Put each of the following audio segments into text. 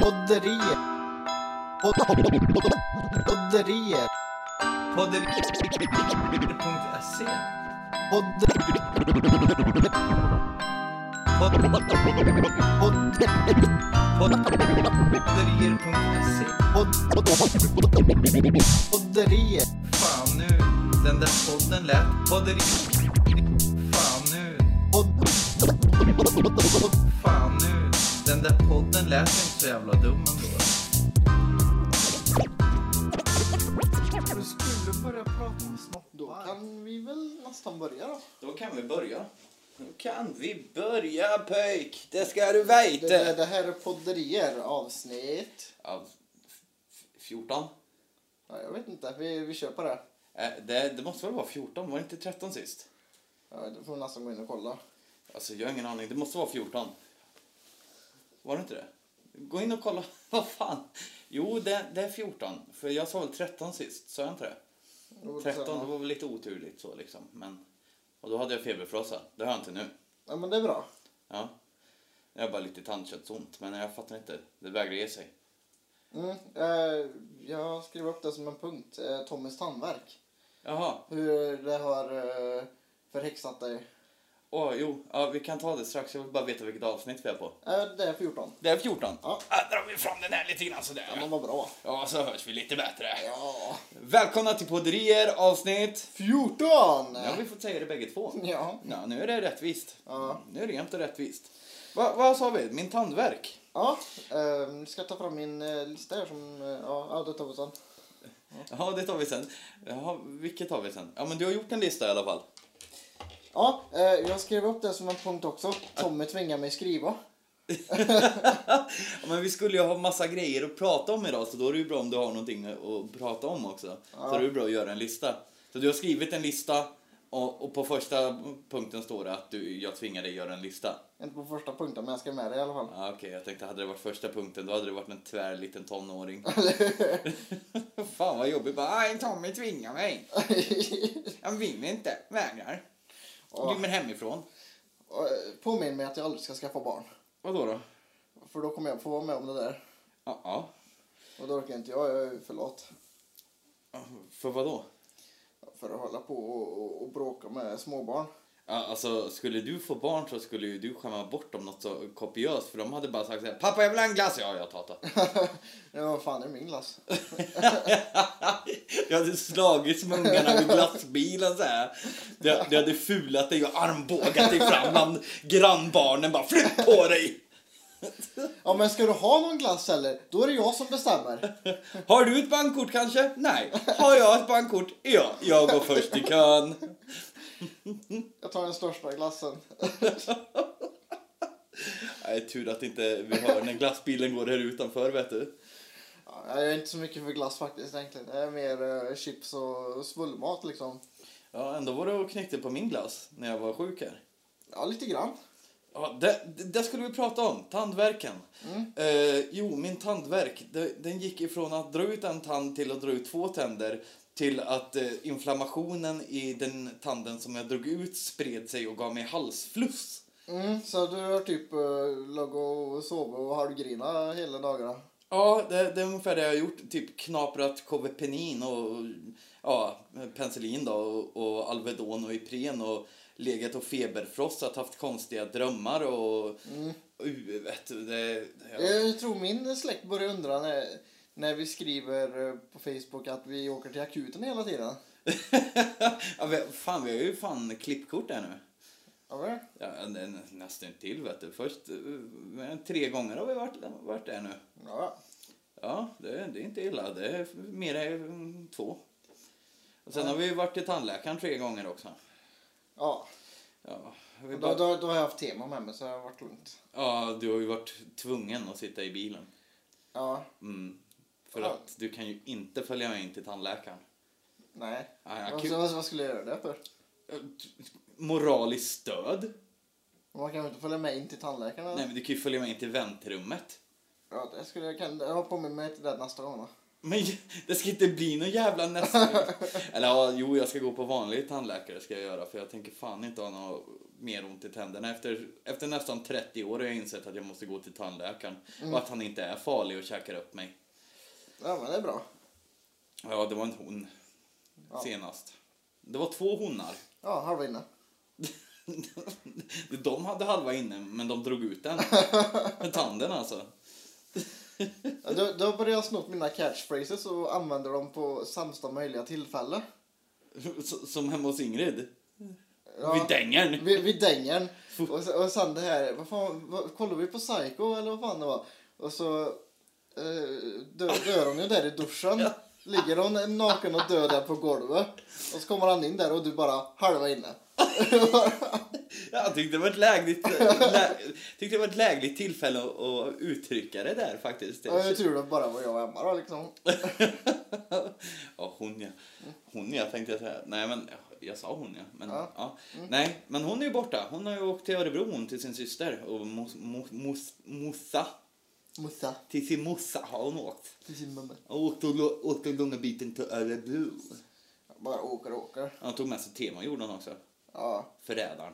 Podderier. Podderier. Podderier.se Podderier.se Podderier. Fan nu, den där podden lät Podderier Fan nu, fan nu den där podden lät inte så jävla dum ändå Du skulle börja prata om snoppar. Då kan vi väl nästan börja då. Då kan vi börja. Då kan vi börja pöjk, det ska du Det, veta. det, det här är podderier avsnitt. Av f- f- 14? Ja, jag vet inte, vi, vi kör på det. Eh, Det, det måste väl vara 14, var det inte 13 sist? Ja, då får vi nästan gå in och kolla. Alltså jag har ingen aning, det måste vara 14. Var det inte det? Gå in och kolla, vad fan? Jo, det, det är 14, för jag sa väl 13 sist, sa jag inte det? Jo, det 13, sa det var väl lite oturligt så liksom, men... Och då hade jag feberfrossa, det har jag inte nu. Ja, men det är bra. Ja. Jag har bara lite tandköttsont, men jag fattar inte, det vägrar ge sig. Mm, eh, jag skriver upp det som en punkt. Eh, Tommys tandvärk. Jaha, Hur det har eh, förhäxat dig. Åh, jo, ja, vi kan ta det strax. Jag vill bara veta vilket avsnitt vi är på. Eh, det är 14. Det är 14. Ja. Äh, drar vi fram den här lite grann sådär. Ja, men vad bra. Ja, så hörs vi lite bättre. Ja. Välkomna till Podderier avsnitt... 14! Nu har vi fått säga det bägge två. Ja. Ja, nu är det rättvist. Ja. Nu är det jämnt och rättvist. Va, vad sa vi? Min tandvärk? Ja, eh, ska ta fram min eh, lista här som... Eh, ja, ja, det tar vi sen. Ja, det tar vi sen. Jaha, vilket tar vi sen? Ja, men du har gjort en lista i alla fall. Ja, eh, jag skrev upp det som en punkt också. Tommy tvingar mig skriva. Ja, men vi skulle ju ha massa grejer att prata om idag, så då är det ju bra om du har någonting att prata om också. Så det är bra att göra en lista. Så du har skrivit en lista och, och på första punkten står det att du, jag tvingar dig göra en lista. Inte på första punkten, men jag skrev med det i alla fall. Ja, Okej, jag tänkte hade det varit första punkten då hade det varit en tvär liten tonåring. Fan vad jobbigt. Bara, "Aj, Tommy tvingar mig. Jag vill inte, vägrar. Rymmer hemifrån. Och, eh, Påminn mig att jag aldrig ska skaffa barn. Vadå då? För då kommer jag få vara med om det där. Ja, ja. Och då orkar inte jag, jag är för lat. För vad då? För att hålla på och, och, och bråka med småbarn. Ja, alltså, skulle du få barn så skulle ju du skämma bort dem något så kopiöst för de hade bara sagt så här, Pappa jag vill ha en glass! Ja, jag det. ja, vad fan är min glass? Jag hade slagits med ungarna vid glassbilen så här. Det, det hade fulat dig och armbågat dig fram bland grannbarnen bara flytt på dig! Ja, men ska du ha någon glass eller? Då är det jag som bestämmer. Har du ett bankkort kanske? Nej. Har jag ett bankkort? Ja, jag går först i kön. Jag tar den största glassen. Nej, tur att inte vi hör när glassbilen går här utanför vet du. Ja, jag är inte så mycket för glass faktiskt egentligen. Det är mer eh, chips och svullmat liksom. Ja, ändå var du och knäckte på min glass när jag var sjuk här. Ja, lite grann. Ja, det, det, det skulle vi prata om. Tandvärken. Eh, jo, min tandvärk. Det, den gick ifrån att dra ut en tand till att dra ut två tänder till att eh, inflammationen i den tanden som jag drog ut spred sig och gav mig halsfluss. Mm, så du har typ uh, låg och sovit och halvgrina hela dagarna? Ja, det, det är ungefär det jag har gjort. Typ knaprat Covepenin och ja, penicillin då och, och Alvedon och Ipren och legat och feberfrossat, haft konstiga drömmar och... Uh, vet du, det... det Jag tror min släkt börjar undra när, när vi skriver eh, på Facebook att vi åker till akuten hela tiden. ja, vi, fan, vi har ju fan klippkort där nu. Ja, väl? Ja, nästan till vet du. Först eh, tre gånger har vi varit, varit där nu. Ja. Ja, det, det är inte illa. Det är mer än två. Och sen har vi varit till tandläkaren tre gånger också. Ja. Ja, vi Då, då, då har jag haft tema med mig så det har varit lugnt. ja, du har ju varit tvungen att sitta i bilen. Ja. Mm. För Ja. att du kan ju inte följa med in till tandläkaren. Nej. Ja, ja, Vad, vad, skulle jag göra det för? Moraliskt stöd? Man kan ju inte följa med in till tandläkaren eller? Nej, men du kan ju följa med in till väntrummet. Ja, det skulle jag kan jag har på mig till det nästa gång då. Men det ska inte bli någon jävla nästa... Eller ja, jo, jag ska gå på vanlig tandläkare ska jag göra för jag tänker fan inte ha något mer ont i tänderna. Efter, efter nästan 30 år har jag insett att jag måste gå till tandläkaren och att han inte är farlig och käkar upp mig. Ja, men det är bra. Ja, det var en hon senast. Det var två honar. Ja, halva inne. De hade halva inne, men de drog ut den. Med tanden alltså. Ja, Då, då börjar jag snott mina catchphrases och använder dem på sämsta möjliga tillfälle. S- Som hemma hos Ingrid. Ja. Vid dängern. Vid, vid dängen. Och, sen det här, vad fan, vad, kollar vi på Psycho eller vad fan det var? Och så eh, dö, dör hon ju där i duschen. Ligger hon naken och död där på golvet. Och så kommer han in där och du bara halva inne. Jag tyckte det var ett lägligt, lä, tyckte det var ett lägligt tillfälle att, att uttrycka det där faktiskt. Och jag tror det bara var jag och Emma då liksom. Ja, hon ja. Hon ja, tänkte jag säga. Nej, men ja, jag sa hon ja. Men, ja. Ja. Nej, men hon är ju borta. Hon har ju åkt till Örebro hon, till sin syster. Och mos, mos, mos, mossa. Till sin mossa har hon åkt. till sin mamma. Och åkt, och, lo- åkt den långa biten till Örebro. Bara åker och åker. Han tog med sig tema gjorde han också. Ja. Förrädaren.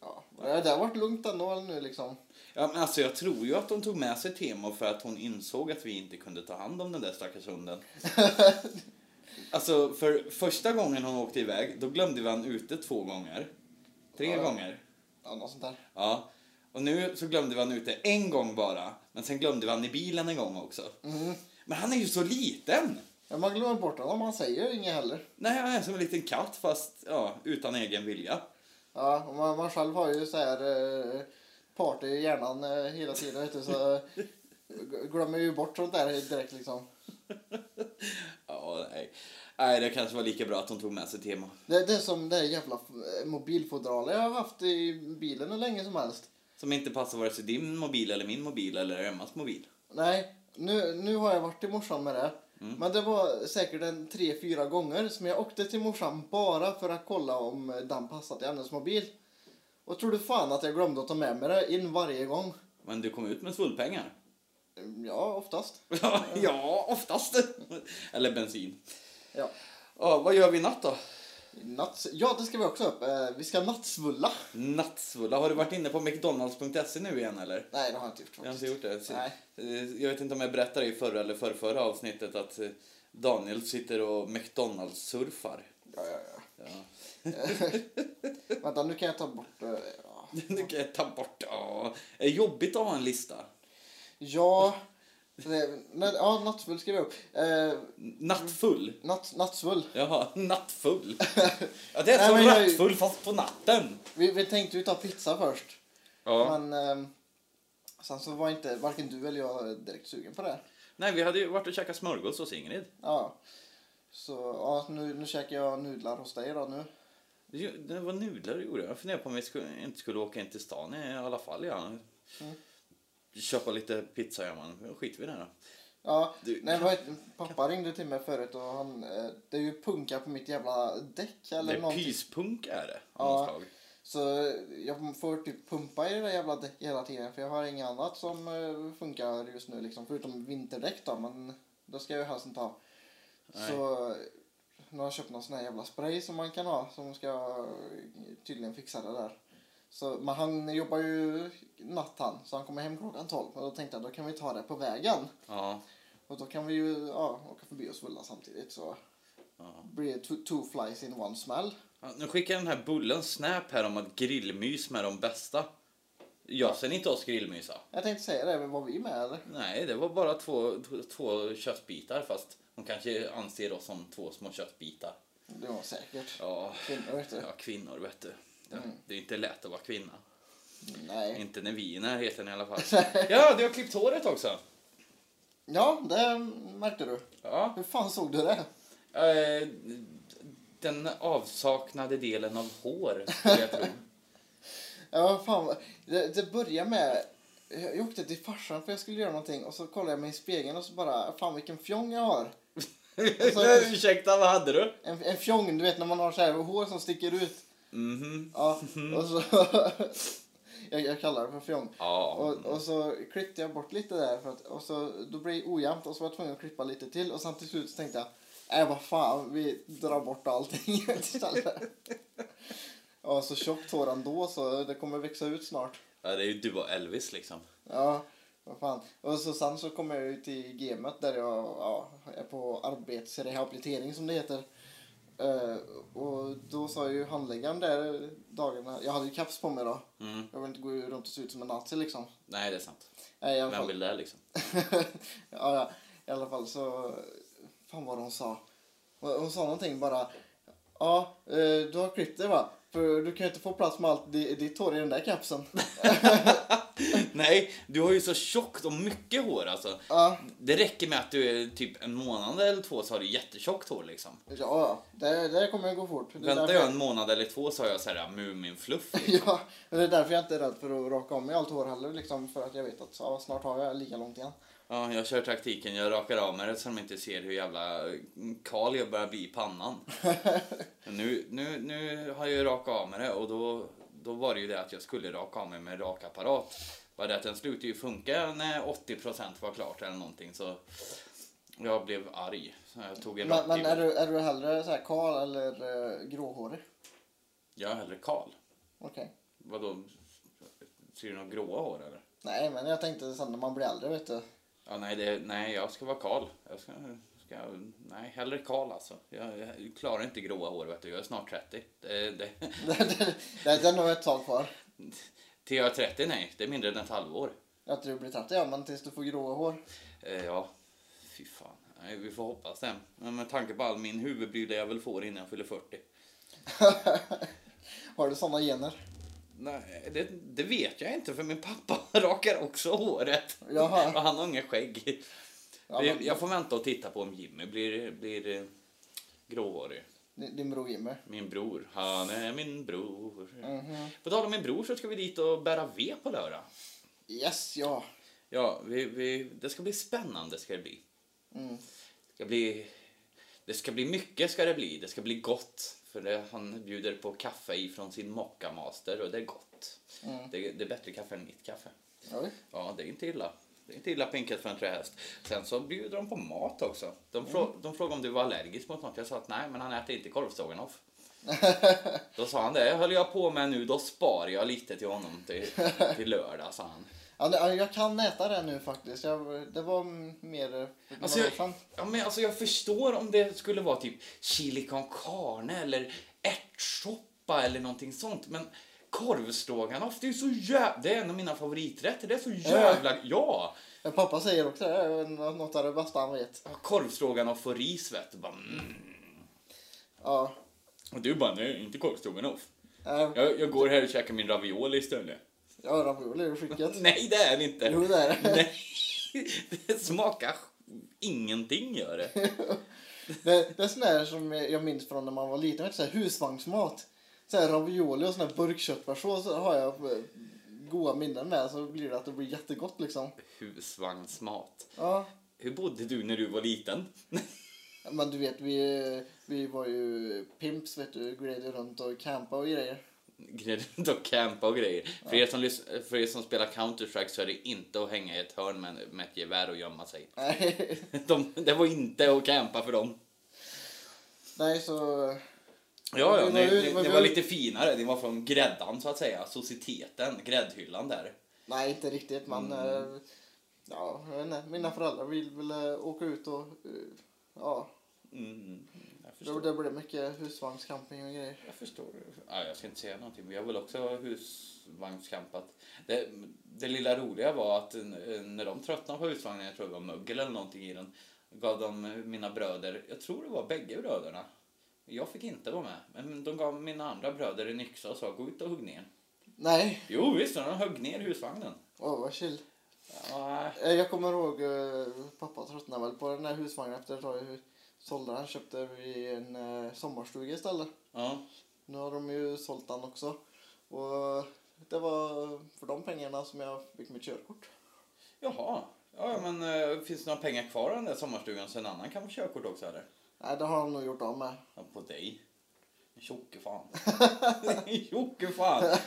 ja. Det har varit lugnt ändå nu liksom. Ja, men alltså jag tror ju att de tog med sig Temo för att hon insåg att vi inte kunde ta hand om den där stackars hunden. alltså, för första gången hon åkte iväg, då glömde vi han ute två gånger. Tre Ja. gånger. Ja, något sånt där. Ja. Och nu så glömde vi han ute en gång bara. Men sen glömde vi han i bilen en gång också. Mm. Men han är ju så liten! Ja, man glömmer bort honom, man säger inget heller. Nej, han är som en liten katt fast ja, utan egen vilja. Ja, och man, man själv har ju så här eh, party i hjärnan eh, hela tiden vet du, så eh, glömmer ju bort sånt där direkt liksom. Ja, nej. Nej, det kanske var lika bra att hon tog med sig Temo. Det, det är som det jävla mobilfodralet jag har haft i bilen hur länge som helst. Som inte passar vare sig din mobil eller min mobil eller Emmas mobil. Nej, nu, nu har jag varit till morsan med det. Men det var säkert en tre, fyra gånger som jag åkte till morsan bara för att kolla om den passade till hennes mobil. Och tror du fan att jag glömde att ta med mig det in varje gång? Men du kom ut med fullpengar. Ja, oftast. ja, oftast. Eller bensin. Ja. Ja, vad gör vi i natt då? Natts... Ja, det ska vi också upp. Eh, Vi ska nattsvulla. Nattsvulla. Har du varit inne på mcdonalds.se nu igen eller? Nej, det har jag inte gjort Jag har faktiskt. inte gjort det. Nej. Eh, Jag vet inte om jag berättade i förra eller förrförra avsnittet att eh, Daniel sitter och McDonalds-surfar. Ja, ja, ja. Ja. Vänta, nu kan jag ta bort... Ja, Nu kan jag ta bort... Ja. Är jobbigt att ha en lista? ja, nej, ja nattsvull skriver jag upp. Eh, Nattfull? natt, nattsvull. Jaha, nattfull. Ja, det är Nej, som jag- rattfull fast på natten. Vi, vi tänkte ju ta pizza först. Ja. Men eh, sen så var inte varken du eller jag direkt sugen på det. Nej, vi hade ju varit och käkat smörgås hos Ingrid. Ja. Så ja, nu, nu käkar jag nudlar hos dig då nu. Det var nudlar gjorde jag. Jag funderade på om vi skulle, inte skulle åka in till stan i alla fall. Ja. Mm. Köpa lite pizza, ja man. Då skiter vi i det då. Ja, Du, nej, vad pappa ringde till mig förut och han, eh, det är ju punka på mitt jävla däck eller Det är någonting. pyspunk är det. Ja. Så jag får typ pumpa i det där jävla däcket hela tiden för jag har inget annat som eh, funkar just nu liksom förutom vinterdäck då men då ska jag ju helst inte ha. Nej. Så nu har jag köpt någon sån här jävla spray som man kan ha som ska tydligen fixa det där. Så, men han jobbar ju natt han så han kommer hem klockan 12 och då tänkte jag då kan vi ta det på vägen. Ja. Och då kan vi ju ja, åka förbi och svulla samtidigt så ja. blir det two, two flies in one smell. Ja, Nu skickar den här bullen snap här om att grillmys med de bästa. Jag ser inte oss grillmysa. Jag tänkte säga det, var vi med eller? Nej, det var bara två, två, två köttbitar fast de kanske anser oss som två små köttbitar. Det var säkert. Ja, Kvinnor vet du. ja kvinnor vet du. Det, Mm. det är inte lätt att vara kvinna. Nej. Inte när vi är i närheten i alla fall. Ja, du har klippt håret också. Ja, det märkte du. Ja. Hur fan såg du det? Eh, den avsaknade delen av hår, skulle jag tro. Ja, fan. Det, det började med... Jag åkte till farsan för jag skulle göra någonting och så kollade jag mig i spegeln och så bara, fan vilken fjong jag har. Ursäkta, vad hade du? En, en fjong, du vet när man har så här hår som sticker ut. Mhm. Ja, och så... jag, jag kallar det för fjong. Ja. Och, och så klippte jag bort lite där för att, och så då blev det ojämnt och så var jag tvungen att klippa lite till och sen till slut så tänkte jag, äh vad fan, vi drar bort allting istället. Ja, så tjockt hår ändå så det kommer växa ut snart. ja, det är ju du och Elvis liksom. Ja, vad fan. Och så sen så kommer jag ut till gamet där jag ja, är på arbetsrehabilitering som det heter. Eh, och då sa ju handläggaren där dagarna, jag hade ju keps på mig då. Mm. Jag vill inte gå runt och se ut som en nazi liksom. Nej, det är sant. I alla Vem fall. vill det liksom? ja, ja, i alla fall så, fan vad hon sa. Hon, hon sa någonting bara, ja, eh, du har klippt dig va? För du kan ju inte få plats med allt di- ditt hår i den där kepsen. Nej, du har ju så tjockt och mycket hår alltså. Ja, Det räcker med att du är typ en månad eller två så har du jättetjockt hår liksom. ja, det, det kommer gå fort. Det Väntar jag en månad eller två så har jag så här Muminfluff. liksom. Ja, men det är därför jag inte är rädd för att raka om mig allt hår heller. Liksom, för att jag vet att ja, snart har jag lika långt igen. Ja, jag kör taktiken, jag rakar av mig det så de inte ser hur jävla kal jag börjar bli i pannan. Nu, nu, nu har jag rakat av mig det och då, då var det ju det att jag skulle raka av mig med rakapparat. Bara det att den slutade ju funka när 80% var klart eller någonting så jag blev arg. Så jag tog en Men, men är, du, är du hellre så här kal eller uh, gråhårig? Jag är hellre kal. Okej. Vadå? Ser du några gråa hår eller? Nej, men jag tänkte sen när man blir äldre, vet du. Ja, nej, det, nej, jag ska vara kal. Jag ska, ska, nej, hellre kal alltså. Jag, jag klarar inte gråa hår, vet du. Jag är snart 30. Det, det, det, det, det, det är nog ett tag kvar. till jag är 30, nej. Det är mindre än ett halvår. Att du blir 30, ja, men tills du får gråa hår. Eh, ja, fy fan. Nej, vi får hoppas det. Men med tanke på all min huvudbry jag väl får innan jag fyller 40. Har du såna gener? Nej, det, det vet jag inte för min pappa rakar också håret. Jaha. Och han har inga skägg. Ja, men- Jag får vänta och titta på om Jimmy blir, blir eh, gråhårig. Din, bror Jimmy. Min bror, han är min bror. Mhm. På tal om min bror så ska vi dit och bära ved på lördag. Yes, ja. Ja, vi, vi, det ska bli spännande ska det bli. Mm. Det ska bli, det ska bli mycket ska det bli. Det ska bli gott. För det, han bjuder på kaffe ifrån sin Mocca Master och det är gott. Mm. Det, det är bättre kaffe än mitt kaffe. Oj. Ja, det är inte illa. Det är inte illa pinkat för en trähäst. Sen så bjuder de på mat också. De, frå, de frågade om du var allergisk mot något. Jag sa att nej, men han äter inte korvstroganoff. Då sa han det höll jag på med nu, då sparar jag lite till honom till, till lördag, sa han. Ja, jag kan äta det nu faktiskt. Jag, det var mm, mer Alltså jag, ja, men alltså jag förstår om det skulle vara typ chili con carne eller ärtsoppa eller någonting sånt. Men korvstroganoff, det är så jävla... Det är en av mina favoriträtter. Det är så jävla... Ja! Ja, Pappa säger också det. Något av det bästa han vet. Korvstroganoff och ris, vet du. Bara, mm. Ja. Och du bara, nej, inte korvstroganoff. Äh, Jag, jag går här och käkar min ravioli istället. ja, ravioli är skicket. Nej, det är det inte. Jo, det är det. Nej, det smakar ingenting, gör det. Det, det är sån där som jag minns från när man var liten. Så här husvagnsmat. Så här ravioli och sån här burkköttfärssås så har jag eh, goda minnen med. Så blir det att det blir jättegott liksom. Husvagnsmat. Ja. Hur bodde du när du var liten? Men du vet, vi, vi var ju pimps vet du. Gled runt och campa och grejer. Gled runt och campa och grejer. För, er som, för er som spelar Counter-Strike så är det inte att hänga i ett hörn med, med ett gevär och gömma sig. Nej, De, det var inte att campa för dem. nej så... Ja, ja, ni, var ju- ni, var lite finare. Ni var från gräddan så att säga. Societeten, gräddhyllan där. Nej, inte riktigt. Men Mm. eh, ja, jag inte. mina föräldrar vill väl eh, åka ut och... eh, ja, Mm, jag det, det blev mycket husvagnscamping och grejer. Jag förstår. Ja, jag ska inte säga någonting. Vi har väl också husvagnscampat. Det, det lilla roliga var att när de tröttnade på husvagnen, jag tror det var mögel eller någonting i den, gav de mina bröder, jag tror det var bägge bröderna, jag fick inte vara med, men de gav mina andra bröder en yxa och sa gå ut och hugg ner. Nej, Jo visst, de högg ner husvagnen. åh vad chill. Ja, Eh, Jag kommer ihåg eh, pappa tröttnade väl på den där husvagnen efter ett tag. Sålde den, köpte vi en eh, sommarstuga istället. ja. Nu har de ju sålt den också. Och det var för de pengarna som jag fick mitt körkort. Jaha. Ja, men finns det några pengar kvar i den där sommarstugan så en annan kan få körkort också eller? Nej, det har de nog gjort av med. Ja, på dig. Tjocke fan. Tjocke fan.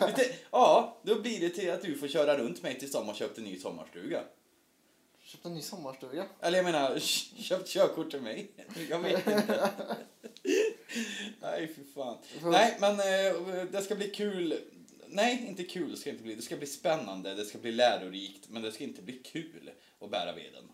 Ja, då blir det till att du får köra runt mig tills de har köpt en ny sommarstuga. Köpt en ny sommarstuga. Eller jag menar, köpt körkort till mig. Jag vet inte. Nej, fy fan. Nej, men eh, det ska bli kul. Nej, inte kul ska det inte bli. Det ska bli spännande, det ska bli lärorikt, men det ska inte bli kul att bära veden.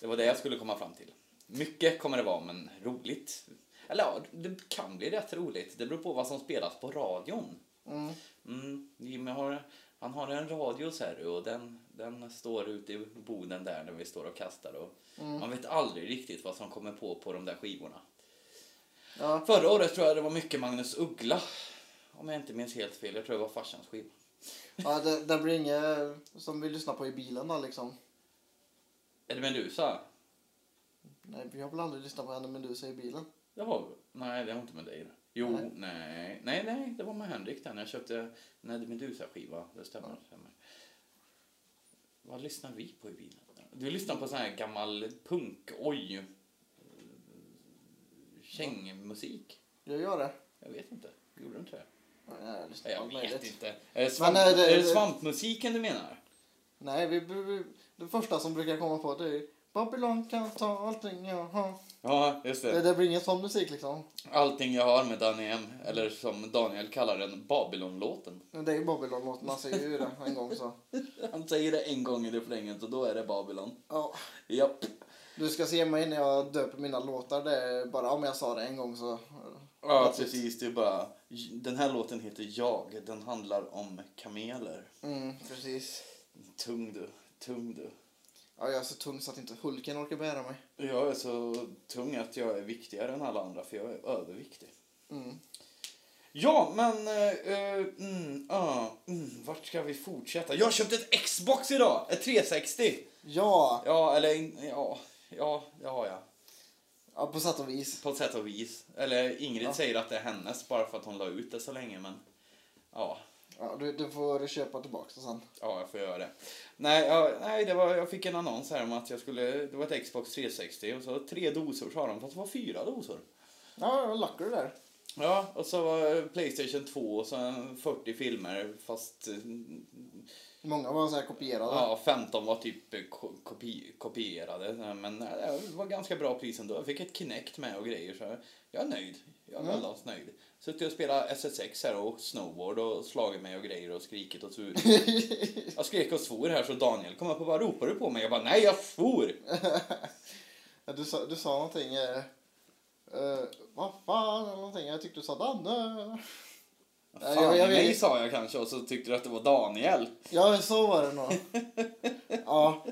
Det var det jag skulle komma fram till. Mycket kommer det vara, men roligt. Eller ja, det kan bli rätt roligt. Det beror på vad som spelas på radion. Mm. Mm, Jimmy har, han har en radio så här, och den, den står ute i boden där när vi står och kastar. Och Man vet aldrig riktigt vad som kommer på på de där skivorna. Ja. Förra året tror jag det var mycket Magnus Uggla. Om jag inte minns helt fel. Jag tror det var farsans skiva. Ja, det, det blir inget som vi lyssnar på i bilen då liksom. Är det Medusa? Nej, vi har väl aldrig lyssnat på henne Medusa i bilen. Det har. Nej, det var inte med dig. Jo, Nej. nej. nej. Nej, det var med Henrik den. Jag köpte Eddie Medusa-skiva. Det stämmer. det stämmer. Vad lyssnar vi på i bilen? Du lyssnar på sån här gammal punk, oj, kängmusik. Jag gör det. Jag vet inte. Gjorde du inte det? Ja, Jag, Jag vet möjligt. inte. Är det, svamp, är det- är det svampmusiken du menar? Nej, vi, vi, vi, det första som brukar komma på det är Babylon kan ta allting jag har. Ja, just Det, det. det blir ingen sån musik liksom. Allting jag har med Danny M. Eller som Daniel kallar den, Babylon-låten. Det är ju Babylon-låten, han säger ju det en gång så. Han säger det en gång i refrängen så då är det Babylon. Ja. Japp. Du ska se mig när jag döper mina låtar. Det är bara om jag sa det en gång så... Ja, precis. Det är bara... Den här låten heter Jag. Den handlar om kameler. Mm, precis. Tung du. Tung du. Ja, jag är så tung så att inte Hulken orkar bära mig. Jag är så tung att jag är viktigare än alla andra för jag är överviktig. Mm. Ja, men... eh, mm, ah, mm, vart ska vi fortsätta? Jag har köpt ett Xbox idag! Ett 360! Ja, Ja, eller... Ja, ja, det har jag. ja, på sätt och vis. På sätt och vis. Eller Ingrid Ja. säger att det är hennes bara för att hon la ut det så länge, men... Ja, Ja, du, du får köpa tillbaka det sen. ja jag får göra det. Nej, ja, nej det var, jag fick en annons här om att jag skulle... Det var ett Xbox 360 och så tre dosor sa de, fast det var fyra dosor. Ja, lackar du där. Ja, och så var Playstation 2 och så 40 filmer fast... Många var så kopierade. Ja, 15 var typ ko- kopi, kopierade. Men det var ganska bra pris ändå. Jag fick ett Kinect med och grejer så jag är nöjd. Jag är Mm. väldigt nöjd. Suttit och spelat SSX här och snowboard och slagit mig och grejer och skrikit och svurit. jag skrek och svor här så Daniel kom upp och bara ropade på mig? Jag bara nej jag svor! Du, sa, du sa någonting. Eh, eh, vad fan eller någonting. Jag tyckte du sa Danne. Fan, jag- jag mig sa jag kanske och så tyckte du att det var Daniel. Ja, så var det nog. ja.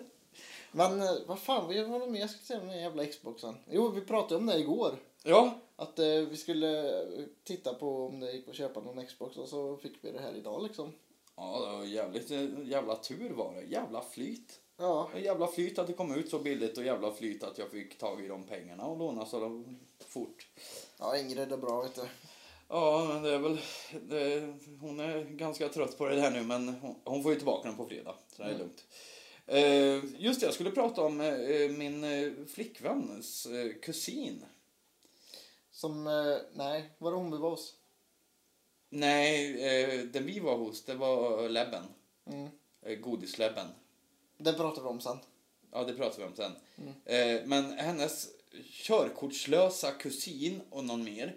Men eh, vad fan, vad var det mer jag skulle säga om den jävla Xboxen? Jo, vi pratade om det igår. Ja, Att eh, vi skulle titta på om det gick att köpa någon Xbox och så fick vi det här idag liksom. ja det var jävligt eh, jävla tur var det. Jävla flyt. Ja, Jävla flyt att det kom ut så billigt och jävla flyt att jag fick tag i de pengarna och låna så fort. ja Ingrid är bra vet du. Ja, men det är väl... Det, hon är ganska trött på det här nu, men hon, hon får ju tillbaka den på fredag. Så det är Mm. lugnt. Eh, just det, jag skulle prata om eh, min eh, flickväns eh, kusin. Som, eh, nej, var det hon vi var hos? Nej, eh, den vi var hos, det var Lebben. Mm. Eh, Godislebben. Det pratar vi om sen. Ja, det pratar vi om sen. Mm. Men hennes körkortslösa kusin och någon mer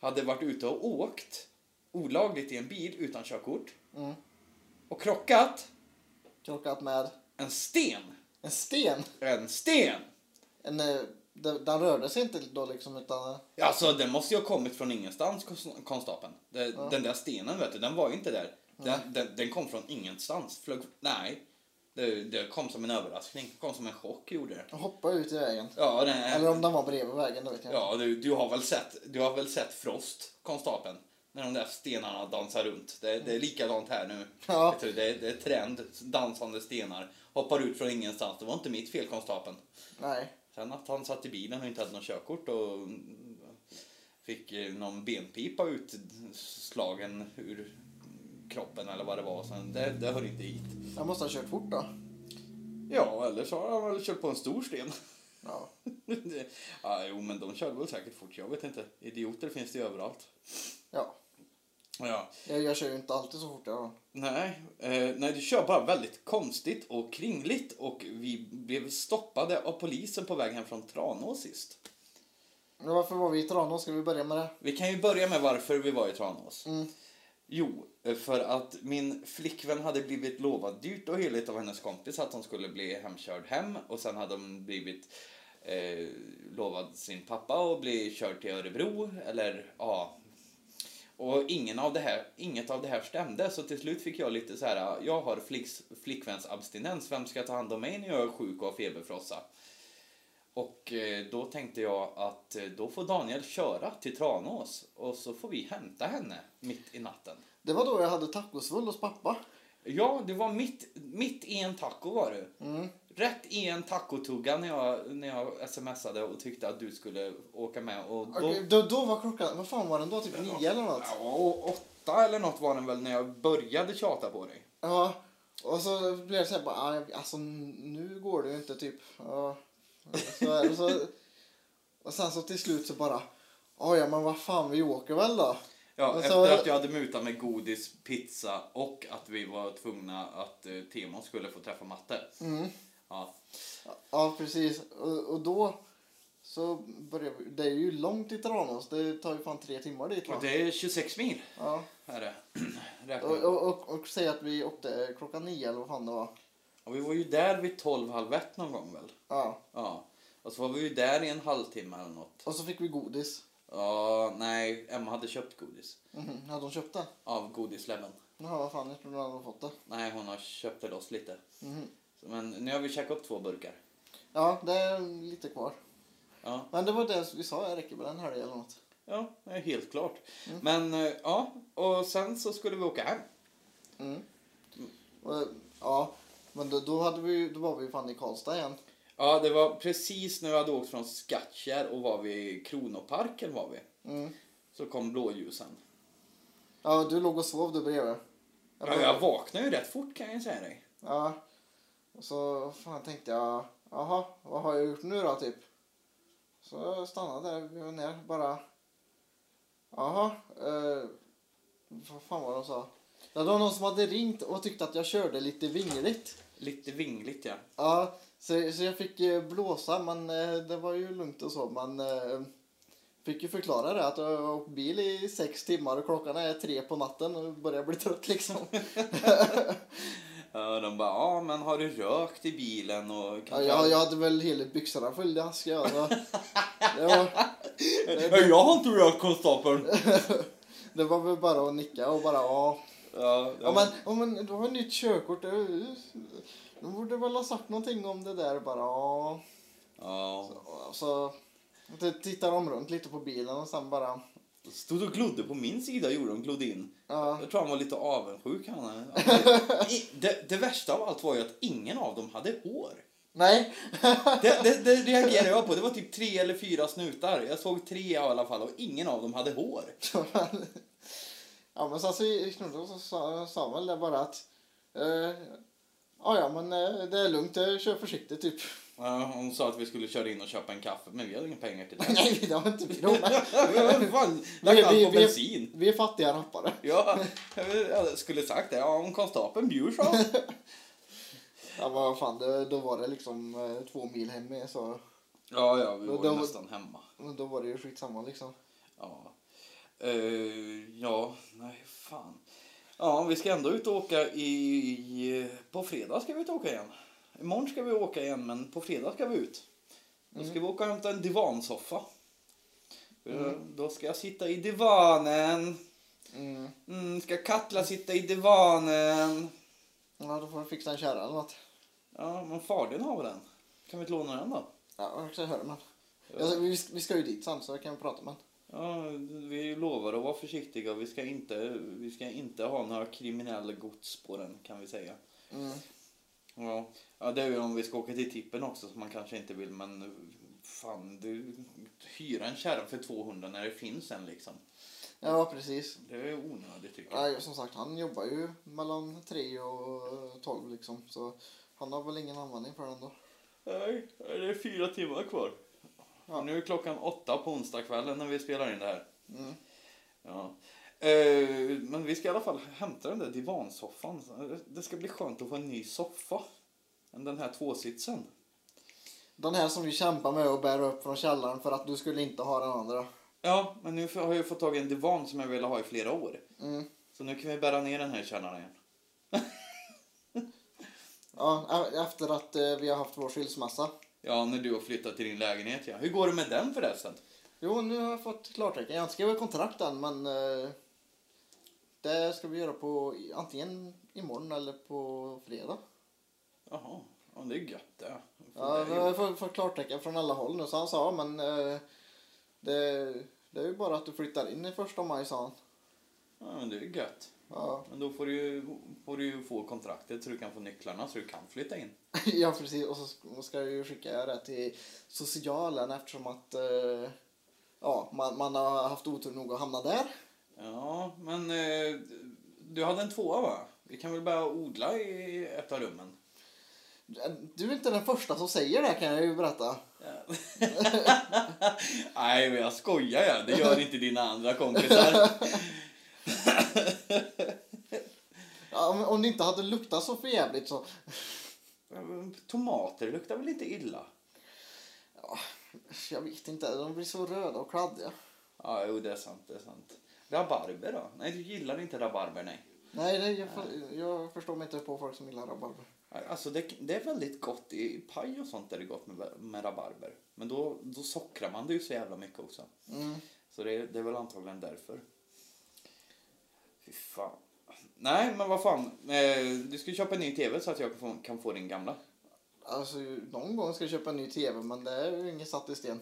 hade varit ute och åkt olagligt i en bil utan körkort Mm. och krockat Krockat med en sten. en sten. En sten! En, den, den rörde sig inte då liksom utan... Alltså den måste ju ha kommit från ingenstans, kons- konstapeln. Det, Ja. Den där stenen vet du, den var ju inte där. Den, den, den kom från ingenstans. Flög, nej, det, det kom som en överraskning. Det kom som en chock gjorde det. Hoppade ut i vägen. Ja, den, Eller om den var bredvid vägen, det vet jag ja du, du, har väl sett, du har väl sett Frost, konstapeln? När de där stenarna dansar runt. Det, det är likadant här nu. Ja. Du, det, det är trend, dansande stenar. Hoppar ut från ingenstans. Det var inte mitt fel, konstapeln. Nej. Sen att han satt i bilen och inte hade något körkort och fick någon benpipa utslagen ur kroppen eller vad det var. Sen det, det hör inte hit. Jag måste ha kört fort då. Ja, eller så har han väl kört på en stor sten. Ja. ja, jo, men de körde väl säkert fort. Jag vet inte. Idioter finns det ju överallt. Ja, Ja. jag, jag kör ju inte alltid så fort jag Nej, eh, nej, du kör bara väldigt konstigt och kringligt och vi blev stoppade av polisen på väg hem från Tranås sist. Men varför var vi i Tranås? Ska vi börja med det? Vi kan ju börja med varför vi var i Tranås. Mm. Jo, eh, för att min flickvän hade blivit lovad dyrt och heligt av hennes kompis att hon skulle bli hemkörd hem och sen hade hon blivit eh, lovad sin pappa att bli körd till Örebro eller ja. Och ingen av det här, inget av det här stämde så till slut fick jag lite så här, jag har flicks, flickvänsabstinens, vem ska ta hand om mig när jag är sjuk och har feberfrossa? Och eh, då tänkte jag att eh, då får Daniel köra till Tranås och så får vi hämta henne mitt i natten. Det var då jag hade tacosvull hos pappa. Ja, det var mitt, mitt i en taco var du. Mm. Rätt i en tacotugga när jag, när jag smsade och tyckte att du skulle åka med. Och då, Okej, då, då var klockan, vad fan var den då? Typ nio eller något? Ja, och åtta eller något var den väl när jag började tjata på dig. Ja. Och så blev det så här bara, "Ah, alltså nu går det ju inte typ. Ja. Så, är det så, och sen så till slut så bara, "Ja, ja men vad fan vi åker väl då. Ja, Och så- efter att jag hade mutat med godis, pizza och att vi var tvungna att eh, Timon skulle få träffa matte. Mm. Ja. Ja precis. Och, och då så börjar vi, det är ju långt till Tranås. Det tar ju fan tre timmar dit va? Och det är 26 mil. Ja. Är det. Räkna Och, och, och, och säg att vi åkte klockan nio eller vad fan det var. Och vi var ju där vid 12, halv ett någon gång väl? Ja. Ja. Och så var vi ju där i en halvtimme eller något. Och så fick vi godis. Ja, nej, Emma hade köpt godis. Mhm. Hade de köpt det? Av godislämmen. Jaha, vad fan, jag trodde de hade fått det. Nej, hon har köpt det loss lite. Mhm. Men nu har vi käkat upp två burkar. Ja, det är lite kvar. Ja, Men det var det vi sa, jag räcker väl en helg eller något. ja det är helt klart. Men eh, ja, och sen så skulle vi åka hem. Mm. Och, ja, men då, då, hade vi, då var vi fan i Karlstad igen. Ja, det var precis när vi hade åkt från Skattkärr och var vi i Kronoparken var vi. Mm. Så kom blåljusen. Ja, du låg och sov du bredvid. Ja, jag vaknade ju rätt fort kan jag säga dig. Ja. Och så fan tänkte jag, jaha, vad har jag gjort nu då typ? Så jag stannade där, vi var ner, bara, jaha, eh, vad fan var det de sa? Det var någon som hade ringt och tyckte att jag körde lite vingligt. Lite vingligt ja. Ja, så, så jag fick eh, blåsa, men eh, det var ju lugnt och så. Man eh, fick ju förklara det, att jag har åkt bil i sex timmar och klockan är tre på natten och börjar bli trött liksom. De bara, ja men har du rökt i bilen och Ja, jag, hade väl hela byxorna fulla i aska. Alltså. Det, var, Ja, jag har inte rökt konstapeln. det var väl bara att nicka och bara ja. Ja, Ja men, ja, men du har ett nytt körkort. Du borde väl ha sagt någonting om det där bara ja. ja. Så t- tittar de runt lite på bilen och sen bara Stod och glodde på min sida gjorde de, glodde in. ja. Jag tror han var lite avundsjuk han. I- Det, det värsta av allt var ju att ingen av dem hade hår. Nej. Det, det, det reagerade jag på. Det var typ tre eller fyra snutar. Jag såg tre i alla fall och ingen av dem hade hår. ja men sen så gick så sa, väl det bara att eh, ja men eh, det är lugnt, jag kör försiktigt typ. Ja, hon sa att vi skulle köra in och köpa en kaffe, men vi hade inga pengar till det. Nej det har inte vi råd med. Fan, på bensin. vi är fattiga rappare. Ja, jag skulle sagt det. Ja, om konstapeln bjuder så. Ja vad fan, det, då var det liksom eh, två mil hem med så Ja, ja, vi Då- var då- nästan hemma. då var det ju skitsamma liksom. Ja. Eh, ja, nej fan. Ja, vi ska ändå ut och åka i... På fredag ska vi ut och åka igen. Imorgon ska vi åka igen, men på fredag ska vi ut. Då ska vi åka och hämta en divansoffa. Eh, Då ska jag sitta i divanen. Mm. Mm, ska Katla sitta i divanen. Ja då får du fixa en kärra eller något. Ja, men fadern har väl den? Kan vi inte låna den då? Ja jag ska höra men. Alltså, vi, vi ska ju dit sen så kan vi prata med Ja, vi lovar att vara försiktiga. Vi ska inte, vi ska inte ha några kriminella gods på den, kan vi säga. mm. Ja, ja det är ju om vi ska åka till tippen också som man kanske inte vill men fan du hyra en kärra för 200 när det finns en liksom. Ja precis. Det är onödigt tycker jag. Ja, som sagt han jobbar ju mellan 3 och 12 liksom så han har väl ingen användning för den då. Nej, det är fyra timmar kvar. Ja. Nu är klockan åtta på onsdagskvällen när vi spelar in det här. Mm. Ja. Eh, men vi ska i alla fall hämta den där divansoffan. Det ska bli skönt att få en ny soffa. Än den här tvåsitsen. Den här som vi kämpar med att bära upp från källaren för att du skulle inte ha den andra. Ja, men nu har jag fått tag i en divan som jag ville ha i flera år. Mm. Så nu kan vi bära ner den här i källaren igen. Ja, efter att eh, vi har haft vår skilsmässa. Ja, när du har flyttat till din lägenhet ja. Hur går det med den förresten? Jo, nu har jag fått klartecken. Jag har inte skrivit kontrakt än, men eh, det ska vi göra på antingen imorgon eller på fredag. Jaha, ja, det är gött det. Ja, har fått, fått klartecken från alla håll nu, så han sa, men eh, det, det är ju bara att du flyttar in i första maj, sa han. Ja, men det är gött. Ja, Men då får du, ju, får du ju få kontraktet så du kan få nycklarna så du kan flytta in. ja precis. Och så sk- ska jag ju skicka det till socialen eftersom att eh, ja, man, man har haft otur nog att hamna där. Ja, men eh, du hade en tvåa va? Vi kan väl börja odla i ett av rummen? Du är inte den första som säger det kan jag ju berätta. Ja. Nej, men jag skojar ja. Det gör inte dina andra kompisar. Ja, om, om det inte hade luktat så förjävligt så... Tomater luktar väl inte illa? Jag vet inte, de blir så röda och kladdiga. Ja, jo, det är sant. Det är sant. Rabarber då? Nej, du gillar inte rabarber, nej. Nej, det, jag, för- jag förstår mig inte på folk som gillar rabarber. Alltså det, det är väldigt gott i paj och sånt är det gott med, med rabarber. Men då, då sockrar man det ju så jävla mycket också. Mm. Så det, det är väl antagligen därför. Fy fan. Nej, men vad fan. Eh, du ska köpa en ny tv så att jag kan få, kan få din gamla. Alltså, någon gång ska jag köpa en ny tv, men det är ju inget satt i sten.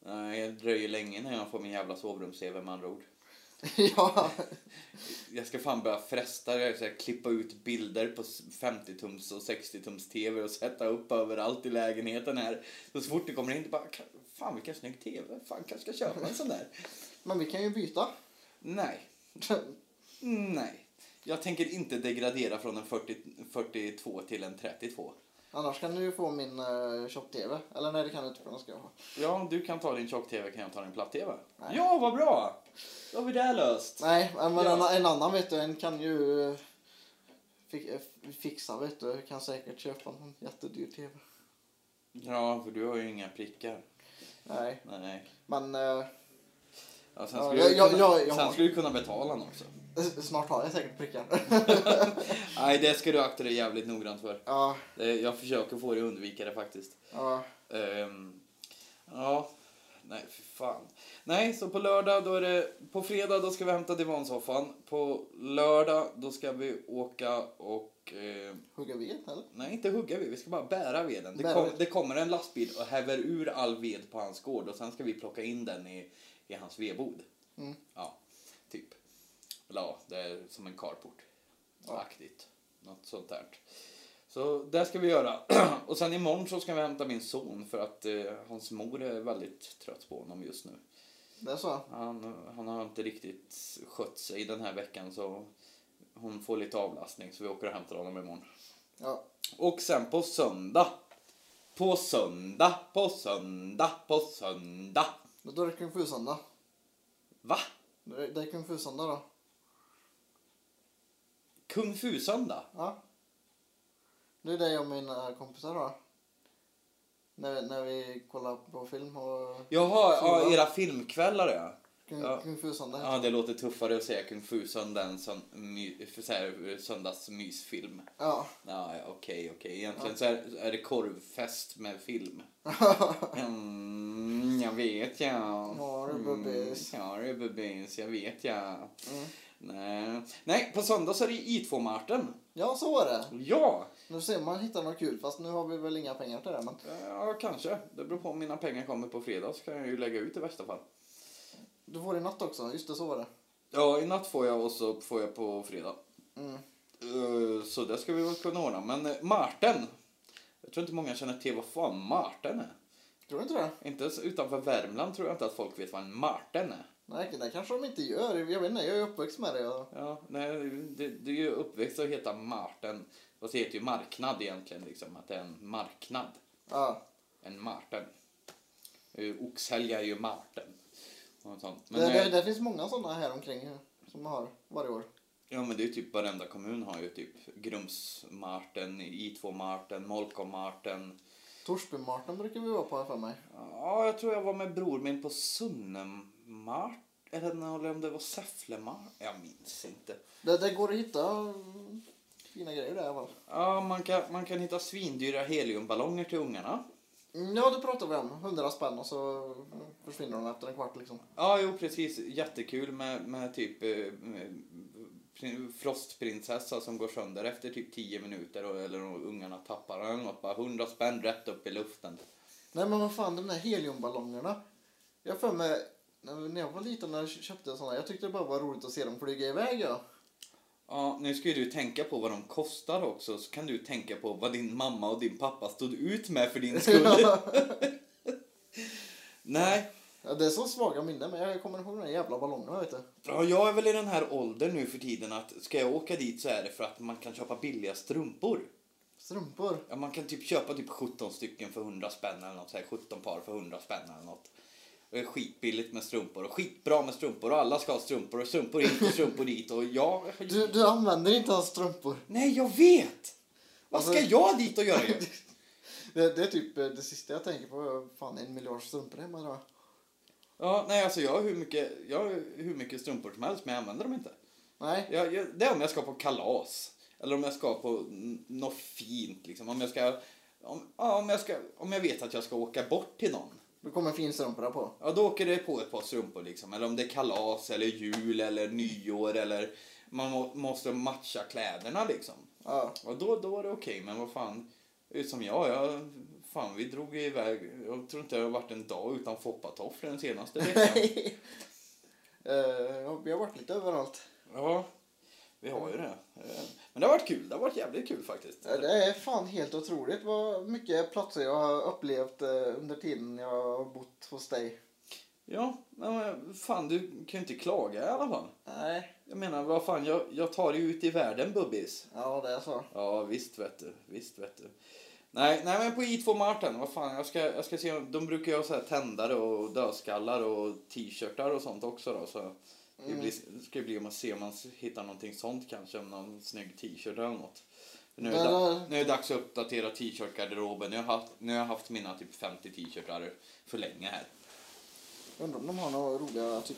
Nej, det dröjer länge när jag får min jävla sovrums-tv med andra ord. ja, Jag ska fan börja fresta, jag ska klippa ut bilder på 50-tums och 60-tums tv och sätta upp överallt i lägenheten här. Så, fort det kommer in, bara, fan vilken snygg tv, fan kanske ska köpa en sån där. men vi kan ju byta. Nej, nej. Jag tänker inte degradera från en 40, 42 till en 32. Annars kan du ju få min uh, tjock-tv. Eller nej, det kan du inte för den ska jag ha. Ja, du kan ta din tjock-tv, kan jag ta din platt-tv? Ja, vad bra! Då har vi det löst. Nej, men Ja. en, en annan vet du, en kan ju fi, eh, fixa vet du. Kan säkert köpa en jättedyr tv. Ja, för du har ju inga prickar. Nej, Nej. men eh, Ja, sen Ja, skulle, jag- du jag- kunna, jag- jag sen skulle du kunna betala den också. Snart har jag säkert prickar. Nej, det ska du akta dig jävligt noggrant för. ja, Det- Jag försöker få dig att undvika det faktiskt. ja. Ehm, ja, nej för fan. Nej, så på lördag då är det, på fredag då ska vi hämta divansoffan. På lördag då ska vi åka och, eh, Hugga ved eller? nej inte hugga ved, vi ska bara bära veden. Det, Bära kom, ved. det kommer en lastbil och häver ur all ved på hans gård och sen ska vi plocka in den i, i hans vedbod. Mm. Ja. Eller ja, det är som en carport. Ja. Aktigt. Något sånt där. Så det ska vi göra. och sen imorgon så ska vi hämta min son för att eh, hans mor är väldigt trött på honom just nu. Det är så? Han, han har inte riktigt skött sig den här veckan så hon får lite avlastning så vi åker och hämtar honom imorgon. Ja. Och sen på söndag. På söndag, på söndag, på söndag. Då är det kung fu-söndag. Va? Det är- det är kung fu-söndag då. Kung fu-söndag? Ja. Det är det och mina kompisar då. När, när vi kollar på film och Jaha, ja, era filmkvällar ja. Kung, Ja. kung fu-söndag. Ja, det låter tuffare att säga Kung Fu-söndag än sån, my, för så här, söndagsmysfilm. Ja. Ja, ja, okej, okej. Egentligen så är, är det korvfest med film. Mm, jag vet ja. Ja, är bubbis. Mm, ja, är bubbis. Jag vet ja. Mm. Nej. Nej, på söndag så är det I2-marten. ja, så var det. Ja, Nu ser man hittar något kul fast nu har vi väl inga pengar till det. Men ja, kanske. Det beror på om mina pengar kommer på fredag så kan jag ju lägga ut i värsta fall. Du får i natt också. Just det, så var det. Ja, i natt får jag och så får jag på fredag. Mm. Eh, Så det ska vi väl kunna ordna. Men eh, Marten. Jag tror inte många känner till vad fan Marten är. Tror du inte det? Inte utanför Värmland tror jag inte att folk vet vad en Marten är. Nej, det kanske de inte gör. Jag vet inte, jag är uppväxt med det. och- Ja, nej, det är ju uppväxt att heta Marten. Fast det heter ju marknad egentligen liksom. Att det är en marknad. Ja. En Marten. Eh, Oxhelg är ju Marten. Sånt. Men, det, det, eh, det finns många sådana här omkring som har varje år. Ja men det är typ varenda kommun har ju typ Grums-Marten, I2-Marten, Molkom-Marten. Torsbymarten brukar vi vara på för mig. Ja, jag tror jag var med bror min på Sunnemart. Eller om det var Säfflemart. Jag minns inte. Det, det går att hitta fina grejer där i alla fall. Ja, man kan, man kan hitta svindyra heliumballonger till ungarna. Ja, det pratar vi om. 100 spänn och så försvinner de efter en kvart liksom. Ja, jo precis. Jättekul med, med typ eh, med frostprinsessa som går sönder efter typ 10 minuter och, eller ungarna tappar den eller något. Bara 100 spänn rätt upp i luften. Nej men vad fan, de där heliumballongerna. Jag för mig, när jag var liten när jag köpte sådana, jag tyckte det bara var roligt att se dem flyga iväg ja. Ja, nu ska ju du tänka på vad de kostar också. Så kan du tänka på vad din mamma och din pappa stod ut med för din skull. Nej, Ja, det är så svaga minnen men jag kommer ihåg de där jävla ballongerna vet du. Ja, jag är väl i den här åldern nu för tiden att ska jag åka dit så är det för att man kan köpa billiga strumpor. Strumpor. Ja, man kan typ köpa typ 17 stycken för 100 spänn eller något så här, 17 par för 100 spänn eller något. Det är skitbilligt med strumpor och skitbra med strumpor och alla ska ha strumpor och strumpor hit och strumpor dit och jag... Du, du använder inte hans strumpor. Nej, jag vet! Vad ska Alltså- jag dit och göra? ju? Det, det är typ eh, det sista jag tänker på. Fan en miljard strumpor hemma jag. Ja, nej alltså jag har hur mycket, jag har hur mycket strumpor som helst men jag använder dem inte. Nej. Jag, jag, det är om jag ska på kalas. Eller om jag ska på något fint. Liksom. Om, jag ska, om, ja, om, jag ska, om jag vet att jag ska åka bort till någon. Då kommer finstrumporna på. Ja, då åker det på ett par strumpor. Liksom. Eller om det är kalas, eller jul, eller nyår. Eller man må, måste matcha kläderna. Liksom. Ja. Och då, då är det okej. Men vad fan. Som jag, jag, fan vi drog iväg. Jag tror inte det har varit en dag utan foppatofflor den senaste veckan. Eh, vi har varit lite överallt. ja, vi har ju det. Eh, Men det har varit kul. Det har varit jävligt kul faktiskt. Eh, Det är fan helt otroligt vad mycket platser jag har upplevt eh, under tiden jag har bott hos dig. Ja, men fan du kan ju inte klaga i alla fall. Nej. Jag menar, vad fan, jag, jag tar dig ut i världen bubbis. Ja, det är så. Ja, visst vet du. Visst vet du. Nej, nej men på I2 Martin, vad fan, jag ska, jag ska se, de brukar ju ha så här tändare och dödskallar och t-shirtar och sånt också då. Så det blir, ska bli om att se om man hittar någonting sånt kanske, någon snygg t-shirt eller något. Nu är, da- nu är det dags att uppdatera t-shirt-garderoben. Nu har jag haft, nu har jag haft mina typ 50 t-shirtar för länge här. Undrar om de har några roliga typ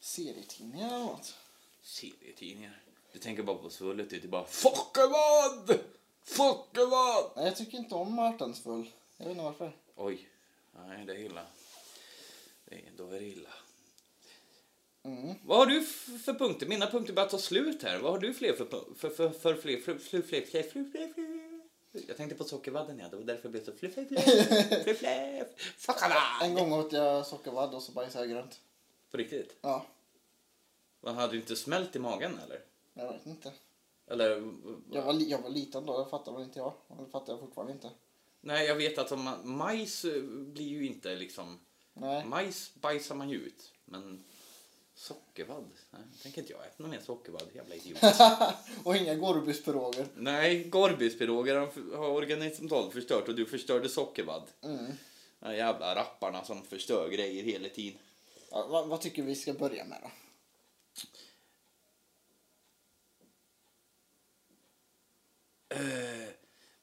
serietidningar eller något. Serietidningar. Du tänker bara på svullet, det är bara Fockevad! Fockevad! Nej, jag tycker inte om Martensfull. Jag vet inte varför. Oj, nej det är illa. Det är, då är det illa. Mm. Vad har du för punkter? Mina punkter börjar ta slut här. Vad har du fler för för, för, för fler, fler, fler, fler, fler, fler, fler, fler? Jag tänkte på sockervadden ja, det var därför jag blev så fler, fler, fler, Fockevad! En gång åt jag sockervadd och så bajsade jag grönt. På riktigt? Ja, Vad, hade du inte smält i magen eller? jag vet inte. Eller? Jag var, jag var liten då, det fattade väl inte jag. Det fattar jag fortfarande inte. Nej, jag vet att om man, majs eh, blir ju inte liksom... Nej. Majs bajsar man ju ut, men sockervadd? Nej, tänker inte jag äta någon mer sockervadd, jävla idiot. och inga Gorbyspiroger. Nej, Gorbyspiroger har- har organismen förstört och du förstörde sockervadd. Mm. De jävla rapparna som förstör grejer hela tiden. Ja, vad, vad tycker vi ska börja med då? Eh,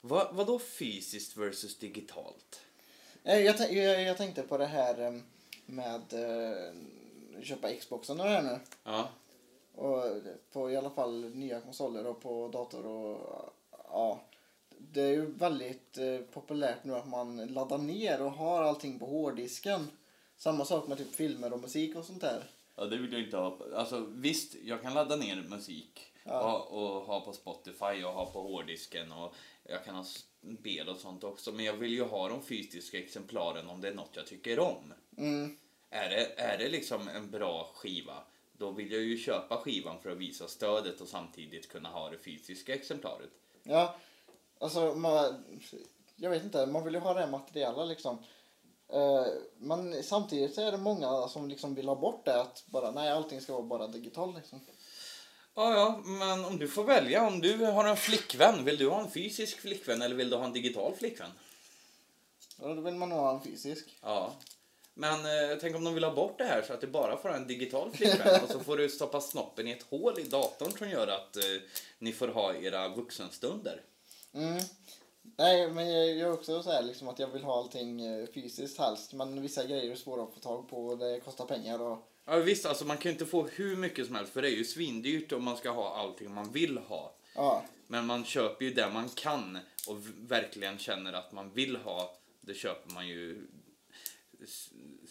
vad, vadå fysiskt versus digitalt? Eh, Jag, jag, jag tänkte på det här eh, med köpa Xboxen och det här nu. Ja, Och på i alla fall nya konsoler och på dator och ja. Det är ju väldigt eh, populärt nu att man laddar ner och har allting på hårddisken. Samma sak med typ filmer och musik och sånt där. Ja, det vill jag inte ha. Alltså, visst, jag kan ladda ner musik Ja. och, och ha på Spotify och ha på hårddisken och jag kan ha spel och sånt också. Men jag vill ju ha de fysiska exemplaren om det är något jag tycker om. Mm. Är det, är det liksom en bra skiva, då vill jag ju köpa skivan för att visa stödet och samtidigt kunna ha det fysiska exemplaret. Ja, alltså man, jag vet inte, man vill ju ha det materiella liksom. Eh, men samtidigt är det många som liksom vill ha bort det att bara nej allting ska vara bara digitalt liksom. Ja, ja, men om du får välja, om du har en flickvän, vill du ha en fysisk flickvän eller vill du ha en digital flickvän? Och då vill man nog ha en fysisk. Ja. Men eh, tänk om de vill ha bort det här så att det bara får en digital flickvän och så får du stoppa snoppen i ett hål i datorn som gör att eh, ni får ha era vuxenstunder. Mm. Nej, men jag är också så här liksom att jag vill ha allting eh, fysiskt helst. Men vissa grejer är svåra att få tag på och det kostar pengar. Och... Ja visst, alltså man kan ju inte få hur mycket som helst för det är ju svindyrt om man ska ha allting man vill ha. Ja, Men man köper ju det man kan och verkligen känner att man vill ha. Det köper man ju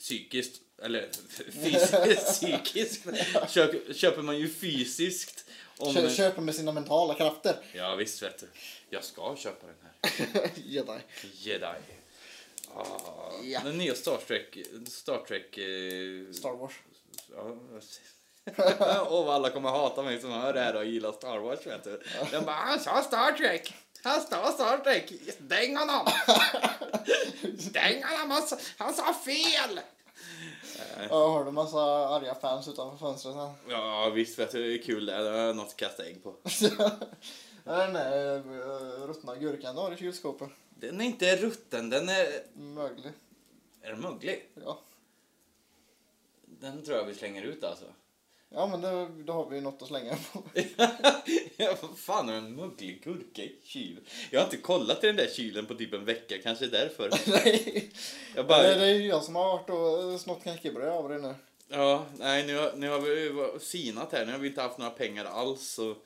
psykiskt, eller fysiskt, psykiskt köper, köper man ju fysiskt. Om, Kö- köper med sina mentala krafter. ja visst vet du, jag ska köpa den här. Jedi. Jedi. Ah, Ja. Den nya Star Trek, Star Trek... Eh, Star Wars. Ja, och alla kommer hata mig som hör det här och gillar Star Wars vet du. De bara, han sa Star Trek! Han sa Star Trek! Stäng honom! Stäng honom! Han sa, han sa fel! Ja, har du massa arga fans utanför fönstret sen? Ja visst vet du, det är kul det. Det har jag något att kasta ägg på. Den där eh, ruttna gurkan du har i kylskåpet. Den är inte rutten, den är... Möglig. Är den möglig? Ja. Den tror jag vi slänger ut alltså. Ja, men då, då har vi ju något att slänga på. ja, vad fan har en möglig gurka i kylen? Jag har inte kollat i den där kylen på typ en vecka, kanske därför. Nej. Jag Det, bara... det är ju jag som har varit och eh, snott knäckebröd av det nu. Ja, nej nu, har- nu har vi ju sinat här. Nu har vi inte haft några pengar alls. Och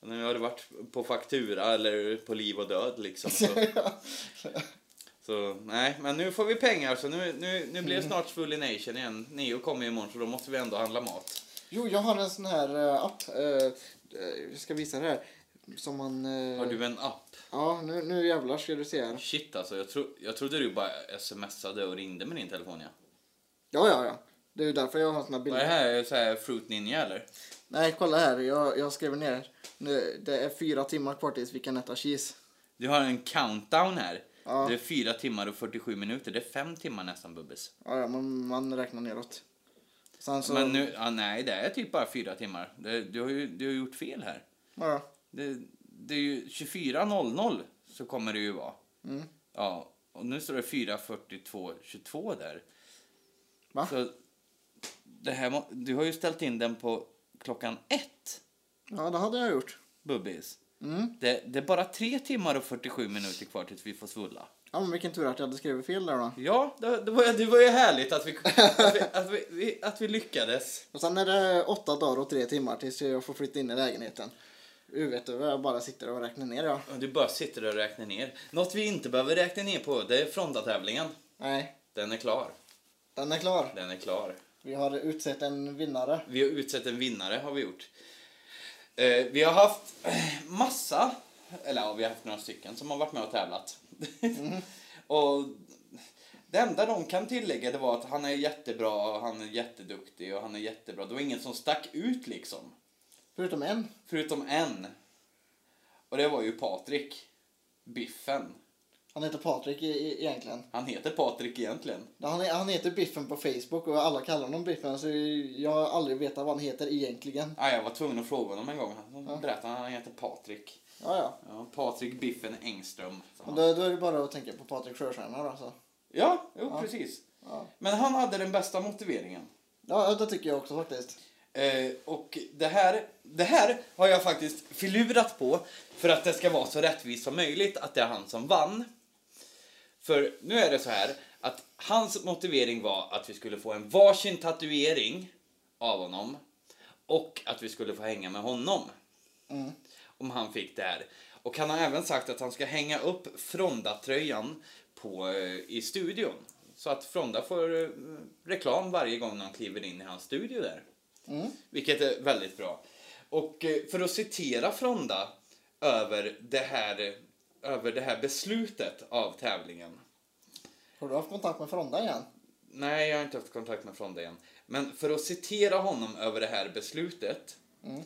nu har det varit på faktura eller på liv och död liksom. Så, så nej, men nu får vi pengar så nu, nu, nu blir det snart full nation igen. Neo kommer imorgon så då måste vi ändå handla mat. Jo, jag har en sån här eh, app. eh, eh, Jag ska visa det här. Som man... eh, Har du en app? Ja, nu, nu jävlar ska du se här. Shit alltså, jag, tro, jag trodde du bara smsade och ringde med din telefon ja. Ja, ja, ja. Det är ju därför jag har såna Vad är det bilder. här? Är det så här Fruit Ninja eller? Nej, kolla här. Jag, jag skrev ner. Nu, det är fyra timmar kvar tills vi kan äta cheese. Du har en countdown här. Ja. Det är 4 timmar och 47 minuter. Det är 5 timmar nästan Bubbis. Ja, ja man, man räknar neråt. Så... Men nu, ja, nej det är typ bara 4 timmar. Det, du, har ju, du har gjort fel här. Ja, Det, det är ju 24.00 så kommer det ju vara. Mm. Ja, och nu står det 4.42.22 där. Va? Så det här, du har ju ställt in den på klockan ett, ja, det hade jag gjort. Bubbis. Mm. Det, det är bara 3 timmar och 47 minuter kvar tills vi får svulla. Ja, men vilken tur att jag hade skrivit fel där då. Ja, det, det, var, det var ju härligt att vi, att vi, att vi, vi, att vi lyckades. Och sen är det åtta dagar och tre timmar tills jag får flytta in i lägenheten. Du vet du, jag bara sitter och räknar ner ja. Du bara sitter och räknar ner. Något vi inte behöver räkna ner på, det är Fronda-tävlingen. Nej, Den är klar. den är klar. Den är klar. Vi har utsett en vinnare. Vi har utsett en vinnare, har vi gjort. Eh, vi har haft eh, massa, eller ja, vi har haft några stycken som har varit med och tävlat. och det enda de kan tillägga det var att han är jättebra, han är jätteduktig och han är jättebra. Det var ingen som stack ut liksom. Förutom en. Förutom en. Och det var ju Patrik. Biffen. Han heter Patrik i, i, egentligen. Han heter Patrik egentligen. Han, han heter Biffen på Facebook och alla kallar honom Biffen så jag har aldrig vetat vad han heter egentligen. Ah, jag var tvungen att fråga honom en gång. Han berättade att han heter Patrik. Ja, ja. Ja, Patrik Biffen Engström. då, då är det bara att tänka på Patrik Sjöstjärna då. Så. Ja, jo, precis. Ja. Men han hade den bästa motiveringen. ja, det tycker jag också faktiskt. Eh, och det här, det här har jag faktiskt filurat på för att det ska vara så rättvist som möjligt att det är han som vann. För nu är det så här att hans motivering var att vi skulle få en varsin tatuering av honom och att vi skulle få hänga med honom. Mm. Om han fick det här. Och han har även sagt att han ska hänga upp Fronda-tröjan på, eh, i studion. Så att Fronda får eh, reklam varje gång de kliver in i hans studio där. Mm. Vilket är väldigt bra. Och eh, för att citera Fronda över det här, över det här beslutet av tävlingen. Har du haft kontakt med Fronda igen? Nej, jag har inte haft kontakt med Fronda än. Men för att citera honom över det här beslutet Mm.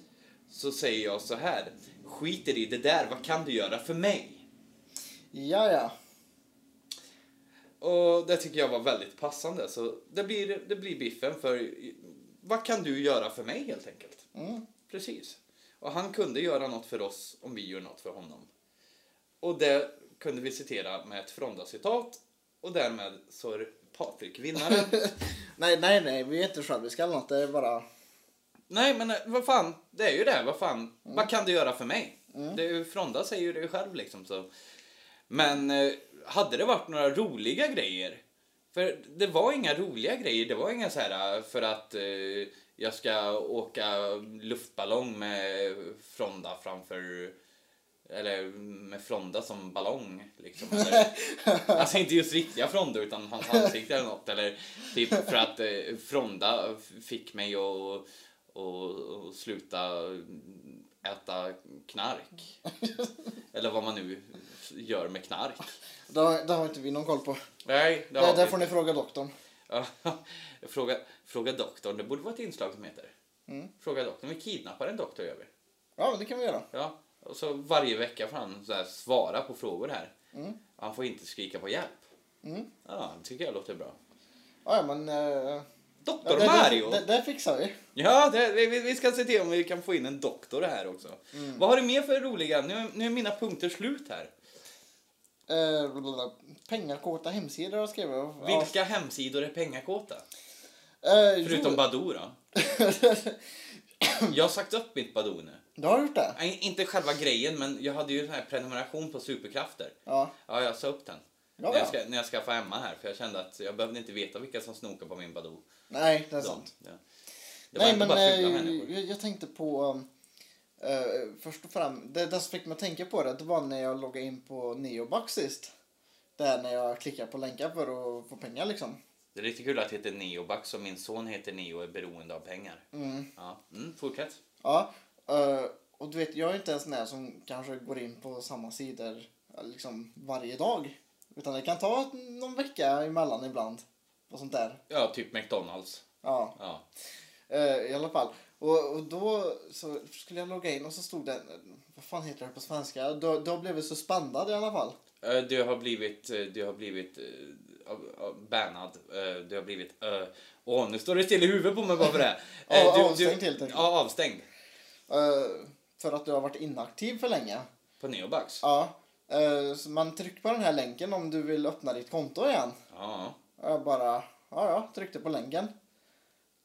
så säger jag så här. Skiter i det där, vad kan du göra för mig? Ja, ja. Och det tycker jag var väldigt passande. Så det blir, det blir biffen för vad kan du göra för mig helt enkelt? Mm. Precis. Och han kunde göra något för oss om vi gör något för honom. Och det kunde vi citera med ett Fronda-citat Och därmed så är Patrik vinnaren. Nej, nej, nej, vi är inte själviska eller något. Det är bara... Nej, men eh, vad fan, det är ju det. Vad fan, vad kan du göra för mig? Det är ju, Fronda säger ju det själv liksom. Så. Men eh, hade det varit några roliga grejer? För det var inga roliga grejer. Det var inga så här eh, för att jag ska åka luftballong med Fronda framför eller med Fronda som ballong. Liksom. Eller, alltså inte just riktiga Fronda utan hans ansikte eller något. Eller typ för att eh, Fronda fick mig att och, och sluta äta knark. Eller vad man nu gör med knark. Det har, det har inte vi någon koll på. Nej, det Det, vi. får ni fråga doktorn. Fråga, fråga doktorn. Det borde vara ett inslag som heter. Mm. Fråga doktorn. Vi kidnappar en doktor gör vi. Ja, det kan vi göra. Ja, och så varje vecka får han så här svara på frågor här. Mm. Han får inte skrika på hjälp. Mm. Ja, det tycker jag låter bra. Ja, men... Eh, Doktor det, Mario! Det, det, det fixar vi. Ja, det, vi, vi ska se till om vi kan få in en doktor här också. Mm. Vad har du mer för roliga? Nu, nu är mina punkter slut här. Blablabla. pengakåta hemsidor har skrivit. Ja. Vilka hemsidor är pengakåta? Eh, Förutom jo, Badoo då? Jag har sagt upp mitt Badoo nu. Du har gjort det? Nej, inte själva grejen, men jag hade ju en här prenumeration på superkrafter. Ja. Ja, jag sa upp den. Ja, när, jag ja. ska, när jag skaffade Emma här, för jag kände att jag behövde inte veta vilka som snokar på min Badoo. Nej, det är Så, sant. ja. Det Nej, men människor. jag, jag tänkte på... eh, först och främst, det, det som fick mig att tänka på det, det var när jag loggade in på Neobucks sist. Där när jag klickar på länkar för att få pengar liksom. Det är lite kul att det heter Neobax och min son heter Neo och är beroende av pengar. Mm. Ja, mm, fortsätt. Ja, eh, och du vet, jag är inte en sån där som kanske går in på samma sidor eh, liksom varje dag. Utan det kan ta någon vecka emellan ibland. Och sånt där. Ja, typ McDonalds. Ja, Ja. eh, i alla fall. Och, och då så skulle jag logga in och så stod det, vad fan heter det på svenska? Du, du har blivit suspendad i alla fall. Eh, Du har blivit, du har blivit uh, bannad. Du har blivit... Uh, Åh, nu står det still i huvudet på mig bara för det. Avstängd helt enkelt. Ja, avstängd. Eh, för att du har varit inaktiv för länge. På Neobax. Ja, eh, så man trycker på den här länken om du vill öppna ditt konto igen. Ja. Jag bara, ja ja, tryckte på länken.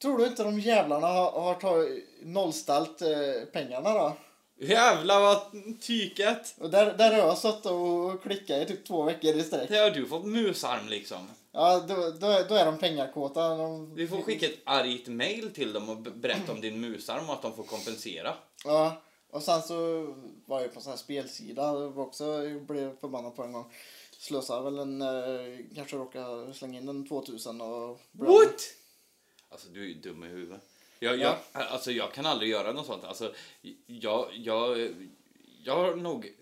Tror du inte de jävlarna har, har tagit nollställt eh, pengarna då? Jävlar vad tyket. Och där, där har jag suttit och klickat i typ två veckor i sträck. Det har du fått musarm liksom. Ja, då, då, då är de pengakåta. De, Vi får skicka ett argt mail till dem och be- berätta om din musarm och att de får kompensera. Ja, och sen så var jag på en sån här spelsida och också blev förbannad på en gång. Slösade väl en, eh, kanske råkade slänga in en 2000 och... What? Alltså du är ju dum i huvudet. Jag, jag, Ja. alltså, jag kan aldrig göra något sånt. Alltså, jag, jag, jag har nog...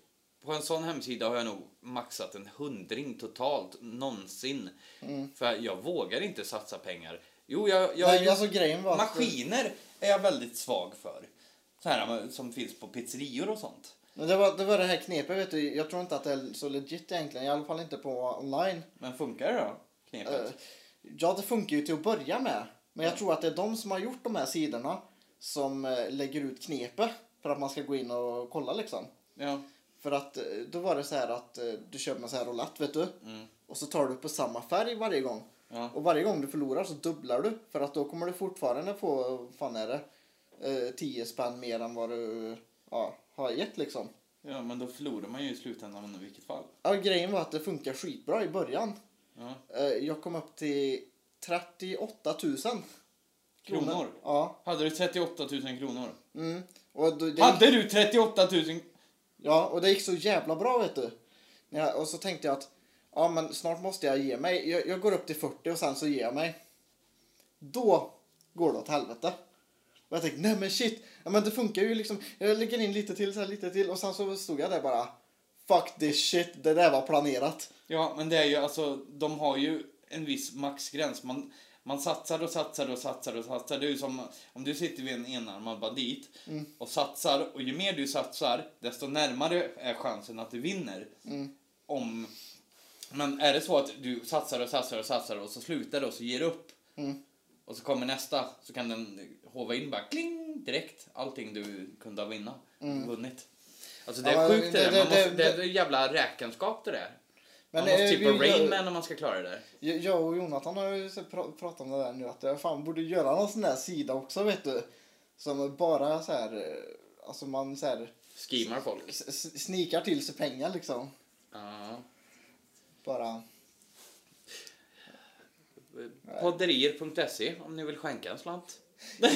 På en sån hemsida har jag nog maxat en hundring totalt någonsin. För jag vågar inte satsa pengar. Jo, jag... jag Nej, alltså grejen var Maskiner är jag väldigt svag för. Så här som finns på pizzerior och sånt. Men det var, det var det här knepet vet du. Jag tror inte att det är så legit egentligen. I alla fall inte på online. Men funkar det då? Knepet? Eh, Ja, det funkar ju till att börja med. Men jag tror att det är de som har gjort de här sidorna som eh, lägger ut knepet för att man ska gå in och kolla liksom. Ja. För att eh, då var det så här att eh, du köper med så här roulette vet du. Mm. Och så tar du på samma färg varje gång. Ja. Och varje gång du förlorar så dubblar du. För att då kommer du fortfarande få, fan är det, eh, 10 spänn mer än vad du ja, har gett liksom. ja, men då förlorar man ju i slutändan i vilket fall. Ja, grejen var att det funkar skitbra i början. Ja. Eh, jag kom upp till 38 000 Kronor? Ja. Hade du 38 000 kronor? Mm. Och, då, det, Hade du 38 000? Ja, och det gick så jävla bra vet du. Ja, och så tänkte jag att ja, men snart måste jag ge mig. Jag, jag går upp till 40 och sen så ger jag mig. Då går det åt helvete. Och jag tänkte, nej men shit, ja, men det funkar ju liksom. Jag lägger in lite till, så här, lite till och sen så stod jag där bara. Fuck this shit, det där var planerat. Ja, men det är ju alltså, de har ju en viss maxgräns. Man, man satsar och satsar och satsar och satsar. Det är ju som om du sitter vid en enarmad bandit och satsar och ju mer du satsar, desto närmare är chansen att du vinner. Om, men är det så att du satsar och satsar och satsar och så slutar det och så ger upp Mm. och så kommer nästa så kan den hova in bara kling direkt allting du kunde ha vinna, vunnit. Alltså det är Ja, sjukt det, det- där. Man det- måste, det, det- är jävla räkenskap det där. Men, man måste eh, typ vara Rain jag- Man om man ska klara det där. Jag och Jonathan har ju pratat om det där nu att jag fan borde göra någon sån där sida också vet du. Som bara så här, eh, alltså man så här Schemar folk. snikar till sig pengar liksom. Ja. Bara, Podderier.se om ni vill skänka en slant.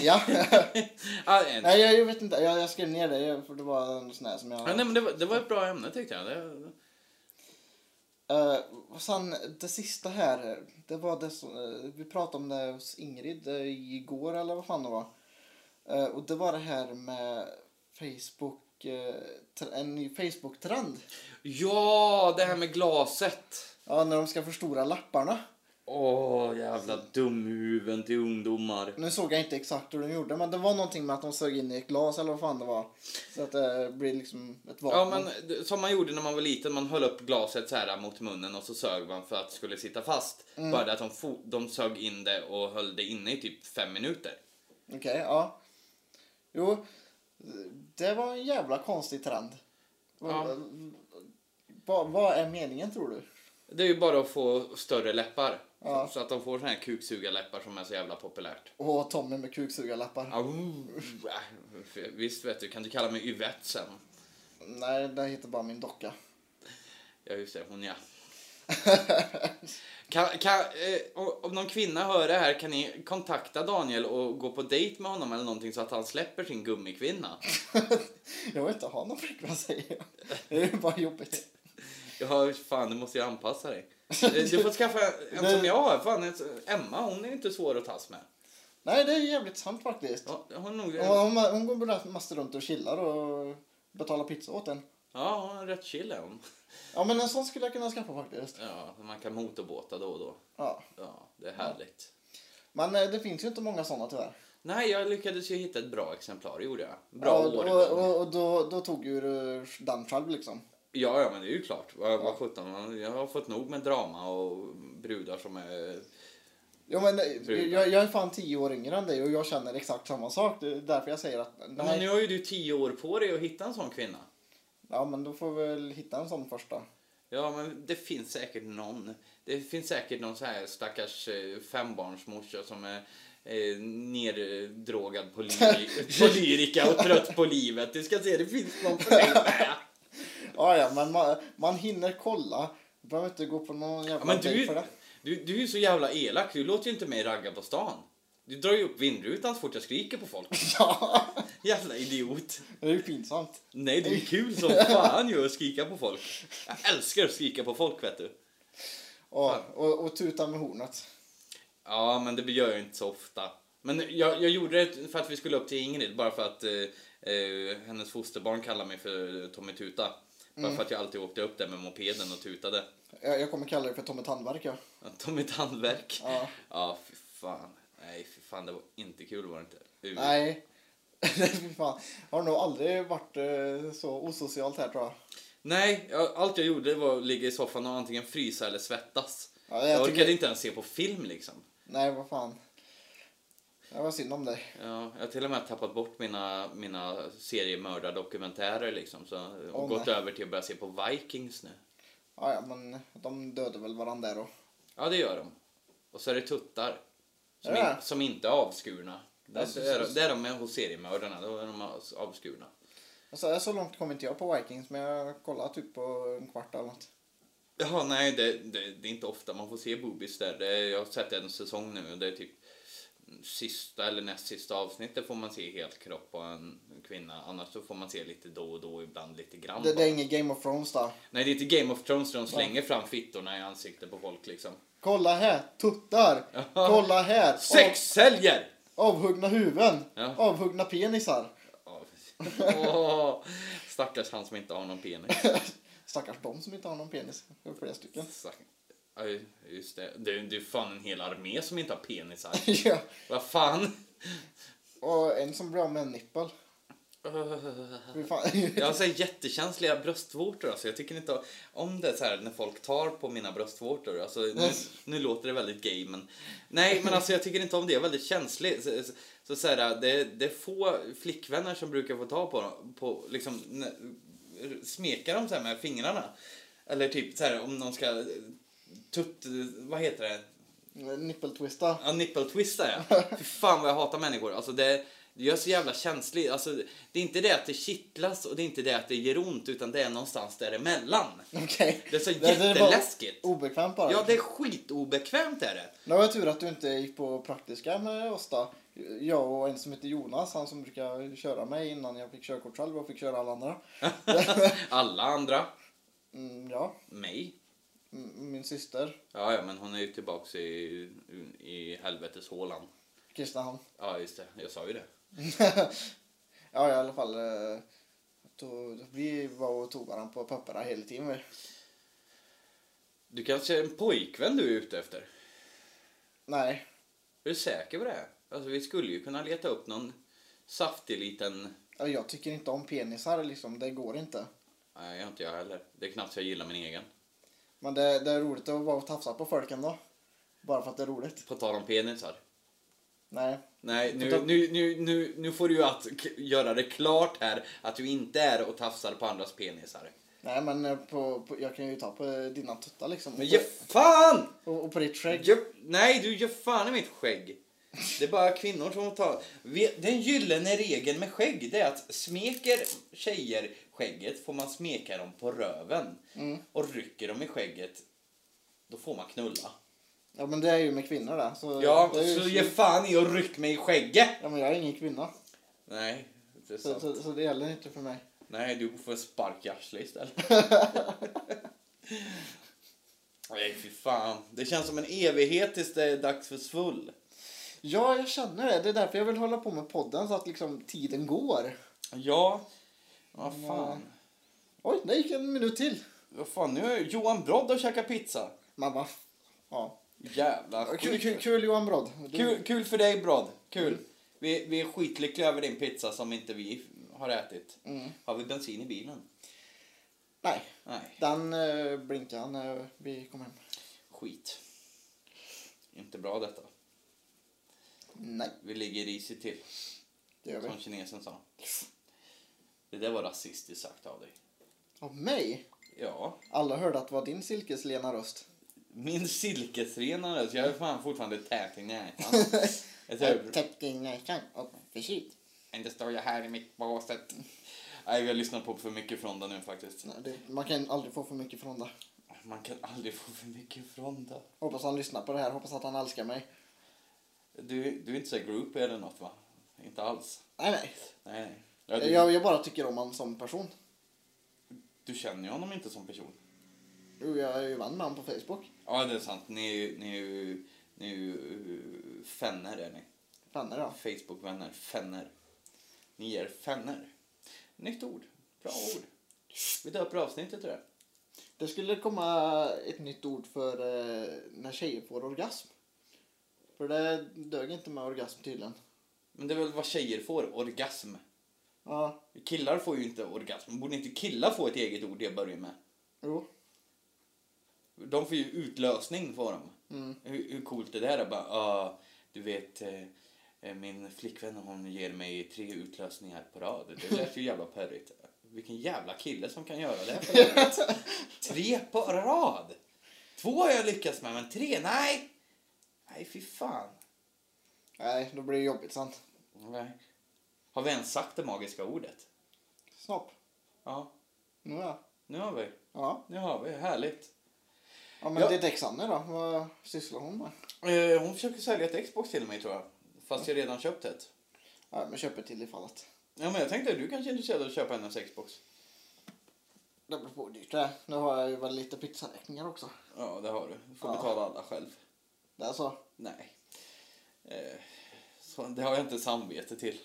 ja. ah. Nej jag, jag vet inte, jag, jag skrev ner det för det var en sån här som jag... Ja, nej, men det, var, det var ett bra ämne tyckte jag. Det, Uh, och sen det sista här, det var det som, eh, vi pratade om det hos Ingrid uh, igår eller vad fan det var. Eh, och det var det här med Facebook, eh, en ny Facebook-trend. ja, det här med glaset. Ja, när de ska förstora lapparna. Åh, jävla dumhuvuden till ungdomar. Nu såg jag inte exakt hur de gjorde, men det var någonting med att de sög in i ett glas eller vad fan det var. Så att det blir liksom ett vapen. Ja, men som man gjorde när man var liten, man höll upp glaset så här mot munnen och så sög man för att det skulle sitta fast. Bara det att de, de sög in det och höll det inne i typ fem minuter. Okej, ja. Jo, det var en jävla konstig trend. Ja. Vad, vad är meningen tror du? Det är ju bara att få större läppar. Ja. Så, att de får såna här kuksugarläppar som är så jävla populärt. Och Tommy med kuksugarlappar. Au, Visst vet du, kan du kalla mig Yvette sen? Nej, det heter bara min docka. Ja, just det, hon ja. Kan, kan, eh, om- om någon kvinna hör det här kan ni kontakta Daniel och gå på dejt med honom eller någonting så att han släpper sin gummikvinna. Jag vill inte ha någon flickvän säger jag. Det är bara jobbigt. Ja, fan, du måste ju anpassa dig. Eh, Du får skaffa en som jag har. Fan, Emma, hon är inte svår att tas med. Nej, det är jävligt sant faktiskt. Ja, hon, nog, Hon, hon, går bara mest runt och chillar och betalar pizza åt en. ja, hon är rätt chill är hon. Ja, men en sån skulle jag kunna skaffa faktiskt. Ja, man kan motorbåta då och då. Ja. Ja, det är härligt. Men eh, det finns ju inte många såna tyvärr. Nej, jag lyckades ju hitta ett bra exemplar, gjorde jag. Bra ja, årgång. och, och, och då, då tog ju du den själv liksom. Ja, ja, men det är ju klart. Vad, sjutton, man- jag har fått nog med drama och brudar som är... Jo, men eh, Brudar. jag, jag är fan tio år yngre än dig och jag känner exakt samma sak. Det är därför jag säger att Men nej. nu har ju du tio år på dig att hitta en sån kvinna. Ja, men då får vi väl hitta en sån första. Ja, men det finns säkert någon. Det finns säkert någon så här stackars eh, fembarnsmorsa som är eh, neddrogad på, lyri- på lyrika och trött på livet. Du ska se, det finns någon för dig med. Ja, ja, men man, man hinner kolla. Du behöver inte gå på någon jävla Ja, du, för det. du, du är så jävla elak. Du låter ju inte mig ragga på stan. Du drar ju upp vindrutan så fort jag skriker på folk. Ja, Jävla idiot. det är ju pinsamt. Nej, det är kul som fan ju att skrika på folk. Jag älskar att skrika på folk, vet du. Och, och, och tuta med hornet. Ja, men det gör jag inte så ofta. Men jag, jag gjorde det för att vi skulle upp till Ingrid, bara för att eh, eh, hennes fosterbarn kallar mig för Tommy Tuta. Bara för att jag alltid åkte upp där med mopeden och tutade. Jag, jag kommer kalla dig för Tommy Tandverk, ja. Ja, Tommy Tandverk. Ja. Ja, fy fan. Nej, fy fan, det var inte kul var det inte. Uh. Nej. Fy fan. Har nog aldrig varit eh, så osocialt här tror jag. Nej, jag, allt jag gjorde var att ligga i soffan och antingen frysa eller svettas. Ja, jag jag orkade tycker- inte ens se på film liksom. Nej, vad fan. Det var synd om dig. Ja, jag har till och med tappat bort mina, mina seriemördardokumentärer liksom. Så, och Åh, gått nej. över till att börja se på Vikings nu. Ja, ja, men de dödade väl varandra då. Ja, det gör de. Och så är det tuttar. Som, det? in, som inte är avskurna. Det, Alltså, det, är, det är de hos seriemördarna, då är de avskurna. Alltså, så långt kom inte jag på Vikings, men jag kollade typ på en kvart eller något. Jaha, nej, det, det, det är inte ofta man får se boobies där. Det jag har sett en säsong nu och det är typ sista eller näst sista avsnittet får man se helt kropp på en kvinna. Annars så får man se lite då och då, ibland lite grann. Det, det är ingen Game of Thrones då. Nej, det är inte Game of Thrones där de slänger fram fittorna i ansiktet på folk liksom. Kolla här, tuttar! Kolla här! Sex säljer! Av, avhuggna huvuden! Ja. Avhuggna penisar! Åh, stackars han som inte har någon penis. Stackars de som inte har någon penis. Det är flera stycken. Stack- Ja, just det. Det är, det är fan en hel armé som inte har penisar. ja. Vad fan? Och en som blir av med en nippel. Jag har så här jättekänsliga bröstvårtor. Alltså. Jag tycker inte om det så här när folk tar på mina bröstvårtor. Alltså, nu, nu låter det väldigt gay, men... Nej, men alltså jag tycker inte om det. Jag är väldigt känslig. Så, så, så, här, det, det är få flickvänner som brukar få ta på, på liksom, smeka dem så här med fingrarna. Eller typ så här om någon ska tutt... Vad heter det? Nippeltwista. Ja, nipple-twista ja. Fy fan vad jag hatar människor. Alltså det, det gör så jävla känsligt. Alltså, det är inte det att det kittlas och det är inte det att det gör ont utan det är någonstans däremellan. Okej. Det är så Det- det är jätteläskigt. Obekvämt bara. Ja, det är skitobekvämt är det. Det var tur att du inte gick på praktiska med oss då. Jag och en som heter Jonas, han som brukar köra mig innan jag fick körkort själv och fick köra alla andra. Alla andra. Mm, ja, Mig. Min syster, Ja, ja, men hon är ju tillbaks i, i helveteshålan. Kristinehamn. Ja, just det. Jag sa ju det. ja, i alla fall. eh, Då, vi var och tog varandra på papperna hela tiden. Du kanske är en pojkvän du är ute efter? Nej, Är du säker på det? Alltså, vi skulle ju kunna leta upp någon saftig liten... ja, jag tycker inte om penisar liksom. Det går inte. Nej, inte jag heller. Det är knappt så jag gillar min egen. Men det, det är roligt att vara och tafsa på folk ändå. Bara för att det är roligt. På tal om penisar. Nej. Nej, nu, nu, nu, nu, nu får du ju att göra det klart här att du inte är och tafsar på andras penisar. Nej, men eh, på, på, jag kan ju ta på dina tuttar liksom. Men ge fan! och, och på ditt skägg. Gör, nej, du gör fan i mitt skägg. Det är bara kvinnor som tar... Den gyllene regeln med skägg det är att smeker tjejer skägget får man smeka dem på röven. Mm. Och rycker de i skägget, då får man knulla. Ja, men det är ju med kvinnor där. Så Ja, ju så ge fan i och ryck mig i skägget! Ja, men jag är ingen kvinna. Nej, det är Så, sant. så, så det gäller inte för mig. Nej, du får spark i arslet istället. Nej, fy fan. Det känns som en evighet tills det är dags för svull. Ja, jag känner det. Det är därför jag vill hålla på med podden så att liksom tiden går. Ja, vad fan. Oj, det gick en minut till. Vad fan, nu är Johan Brodd och käkar pizza. Mamma. Ja. Jävla Kul, skit. kul, kul Johan Brodd. Du- Kul, kul för dig Brodd. Kul. Vi, vi är skitlyckliga över din pizza som inte vi har ätit. Mm. Har vi bensin i bilen? Nej, Nej, den uh, blinkade när vi kom hem. skit. Inte bra detta. Nej, Vi ligger risigt till, det gör vi. som kinesen sa. Det där var rasistiskt sagt av dig. Av mig? Ja, Alla hörde att det var din silkeslena röst. min silkesrenare, så jag är fan fortfarande tät i näsan. Täckte in näsan och förkyld. Inte står jag här i mitt båset. Nej, vi har lyssnat på för mycket från det nu faktiskt. Nej, det- Man kan aldrig få för mycket från det. Man kan aldrig få för mycket från det. Hoppas han lyssnar på det här. Hoppas att han älskar mig. Du, du är inte så groupie eller något va? Inte alls. Nej. Nej, nej. Ja, du, Jag, jag bara tycker om honom som person. du känner ju honom inte som person. Jo, jag är ju vän med honom på Facebook. Ja, det är sant. Ni ni ni är ju uh, fänner är ni. Vänner ja. Facebook-vänner. Fänner. Ni är fänner. Nytt ord. Bra ord. Vi döper avsnittet till det. Det skulle komma ett nytt ord för eh, när tjejer får orgasm. För det dög inte med orgasm tydligen. Men det är väl vad tjejer får, orgasm. Ja, Killar får ju inte orgasm. Borde inte killar få ett eget ord jag börjar med? jo. De får ju utlösning får de. Mm. Hur, hur coolt är det där? Bara, ah, du vet, eh, eh, min flickvän hon ger mig tre utlösningar på rad. Det lät ju jävla pörrigt. Vilken jävla kille som kan göra det för. Tre på rad! Två har jag lyckats med, men tre, nej! Nej, fy fan. Nej, då blir det jobbigt sant. Nej. Har vi ens sagt det magiska ordet? Snopp. Ja, Nu ja. nu har vi. Ja, Nu har vi. Härligt. ja men Ja. det är Dexanne då. Vad sysslar hon med? Eh, hon försöker sälja ett Xbox till mig tror jag. Fast jag redan köpt ett. Ja, men köper till ifall att. Ja, men jag tänkte du kanske är intresserad av att köpa hennes Xbox. Det beror på hur dyrt det är. Nu har jag ju väl lite pizzaräkningar också. Ja, det har du. Du får Ja. betala alla själv. Det är så. Nej. Eh, så det har jag inte samvete till.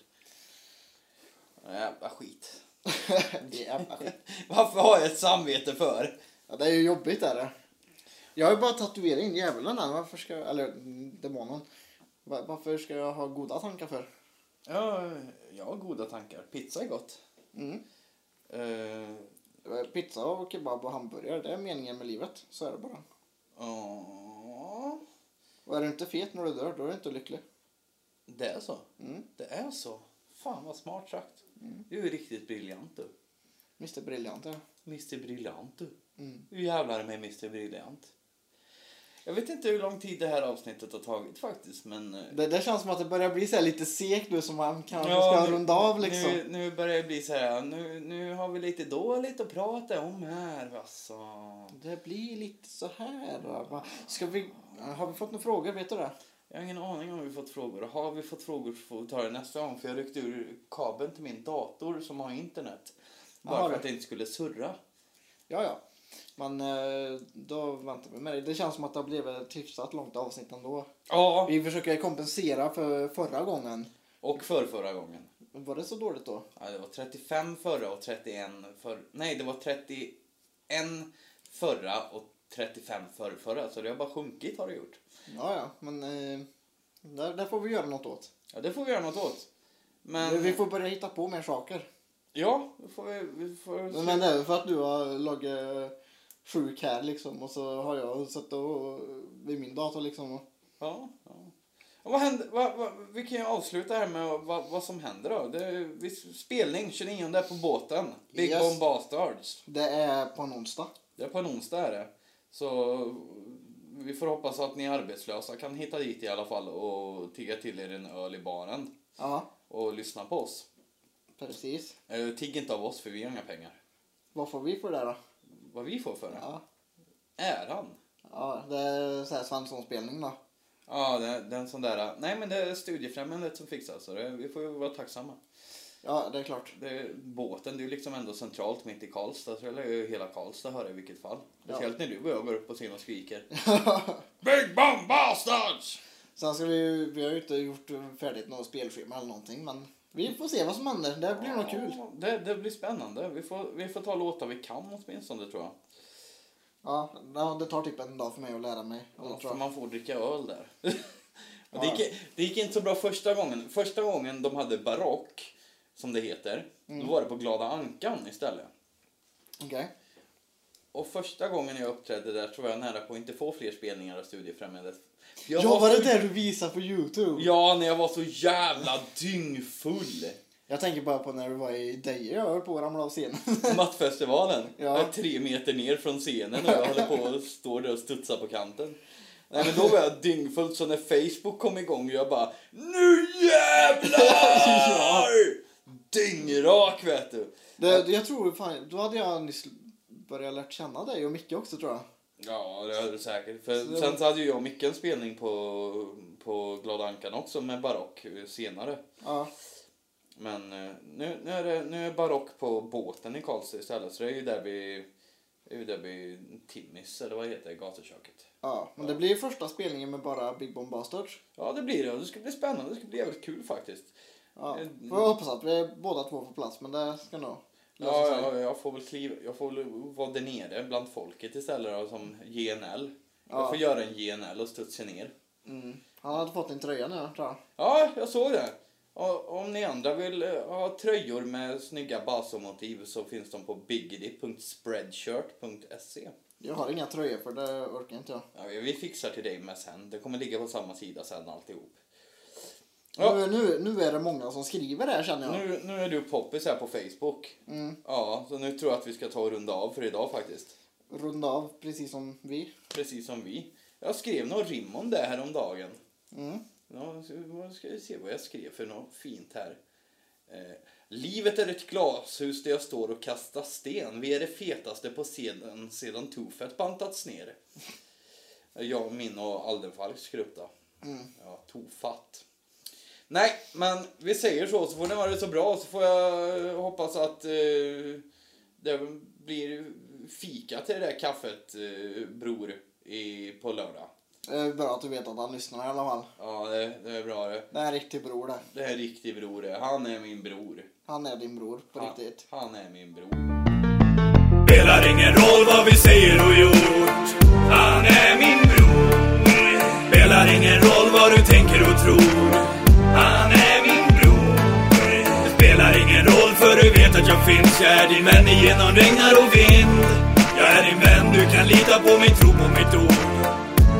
Jävla skit. Jävla skit. Varför har jag ett samvete för? Ja, det är ju jobbigt är det. Jag har ju bara tatuerat in djävulen här. Varför ska jag, eller demonen. Va- Varför ska jag ha goda tankar för? Ja, jag har goda tankar. Pizza är gott. Mm. Eh, Pizza och kebab och hamburgare, det är meningen med livet. Så är det bara. ja, Och är du inte fet när du dör, då är du inte lycklig. det är så. Mm. Det är så. Fan vad smart sagt. Du är riktigt briljant du. Mr Briljant, ja. Mr Briljant du. Mm. Hur jävlar med Mr Briljant? Jag vet inte hur lång tid det här avsnittet har tagit faktiskt, men... eh, Det, det känns som att det börjar bli så här lite segt nu som man kanske Ja, ska nu- runda av liksom. Nu, nu börjar det bli så här, nu, nu har vi lite dåligt att prata om här alltså. Det blir lite så här. Va- Ska vi, har vi fått några frågor? Vet du det? Jag har ingen aning om vi fått frågor. Har vi fått frågor så får vi ta det nästa gång. För jag ryckte ur kabeln till min dator som har internet. Bara Jaha, för att det inte skulle surra. Ja, ja. Men eh, då väntar vi med det. Det känns som att det har blivit ett hyfsat långt avsnitt ändå. Ja. Vi försöker kompensera för förra gången. Och för förra gången. Var det så dåligt då? Ja, det var 35 förra och 31 för... Nej, det var 31 förra och 35 för förra. Så det har bara sjunkit har det gjort. Ja, ja. Men eh, där, där får vi göra något åt. Ja, det får vi göra något åt. Men... Vi får börja hitta på mer saker. Ja, det får vi... vi får... Men det är för att du har lagat sjuk här liksom och så har jag suttit och, vid min dator liksom. Och, Ja, ja. Och vad händer, vad, vad, vi kan ju avsluta här med vad, vad som händer då. Det är, spelning 29 där på båten. Big Yes. Bomb Bastards. det är på en onsdag. Det är på en onsdag är det. Så vi får hoppas att ni arbetslösa kan hitta dit i alla fall och tigga till er en öl i baren. Ja, Och lyssna på oss. precis. Eh, Tigg inte av oss för vi har inga pengar. Vad får vi för det då? Vad vi får för det? Ja, Äran. ja det är så här Svensson-spelning då. Ja, det, det är en sån där... Nej men det är Studiefrämjandet som fixar så det, vi får ju vara tacksamma. Ja, det är klart. Det båten, det är ju liksom ändå centralt mitt i Karlstad, så det lär ju hela Karlstad höra i vilket fall. Speciellt när du och jag går upp på scen och skriker. Big Bomb Bastards! Sen ska vi, vi har ju inte gjort färdigt något spelschema eller någonting men vi får se vad som händer. Det blir nog kul. Ja, Det, det blir spännande. Vi får, vi får ta låtar vi kan åtminstone tror jag. Ja, ja, det tar typ en dag för mig att lära mig. Ja, för man får dricka öl där. Det, Ja. gick, det gick inte så bra första gången. Första gången de hade barock, som det heter, då var det på Glada Ankan istället. Okej. Och första gången jag uppträdde där tror jag nära på att inte få fler spelningar av Studiefrämjandet. Jag Ja, var det så- där du visade på Youtube? Ja, när jag var så jävla dyngfull. Jag tänker bara på när du var i Deje jag höll på att ramla av scenen. Mattfestivalen. Ja. Jag är tre meter ner från scenen och jag håller på och står där och studsar på kanten. Nej men då var jag dyngfull så när Facebook kom igång och jag bara Nu jävlar! Dyngrak vet du. det, jag tror fan, då hade jag nyss börjat lärt känna dig och Micke också tror jag. Ja det hade du säkert. För Så- sen så hade ju jag och Micke en spelning på, på Glada Ankan också med barock senare. Ja, Men eh, nu, nu, är det, nu är barock på båten i Karlstad istället så det är ju där vi det är ju där vi Timmis eller vad heter det, gatuköket. ja. men det blir första spelningen med bara Big Bomb Bastards. Ja, det blir det. Det ska bli spännande. Det ska bli jävligt kul faktiskt. Ja, Eh, får jag hoppas att vi är båda två på plats men det ska nog lösa Ja, sig. ja, jag får väl kliva, jag får väl vara där nere bland folket istället då, som GNL. Jag Ja. får göra en GNL och studsa ner. Mm. Han hade fått en tröja nu tror jag. Ja, jag såg det. Och om ni andra vill eh, ha tröjor med snygga basomotiv så finns de på biggity.spreadshirt.se. Jag har inga tröjor för det orkar inte jag. Ja, vi fixar till dig med sen. Det kommer ligga på samma sida sen alltihop. Ja. Nu, nu, nu är det många som skriver här känner jag. Nu, nu är du poppis här på Facebook. Mm. Ja, så nu tror jag att vi ska ta och runda av för idag faktiskt. Runda av precis som vi. Precis som vi. Jag skrev något rim om det här om dagen. Mm. Ja, ska vi se vad jag skrev för något fint här. Eh, Livet är ett glashus där jag står och kastar sten. Vi är det fetaste på scenen sedan Tofet bantats ner. Jag, min och Aldenfalks grupp då. Mm. Ja, Tofatt. Nej, men vi säger så så får ni ha det så bra så får jag hoppas att eh, det blir fika till det där kaffet eh, bror i, på lördag. Det är bra att du vet att han lyssnar i alla fall. Ja, det, det är bra det. Det är en riktig bror det. Det är en riktig bror det. Han är min bror. Han är din bror på Han, riktigt. han är min bror. Spelar ingen roll vad vi säger och gjort Han är min bror Spelar ingen roll vad du tänker och tror att jag finns. Jag är din vän igenom regnar och vind. Jag är din vän, du kan lita på mig, tro på mitt ord.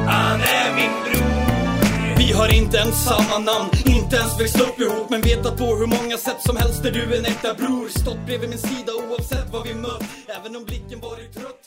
Han är min bror. Vi har inte ens samma namn, inte ens växt upp ihop Men vetat på hur många sätt som helst är du en äkta bror. Stått bredvid min sida oavsett vad vi mött. Även om blicken varit trött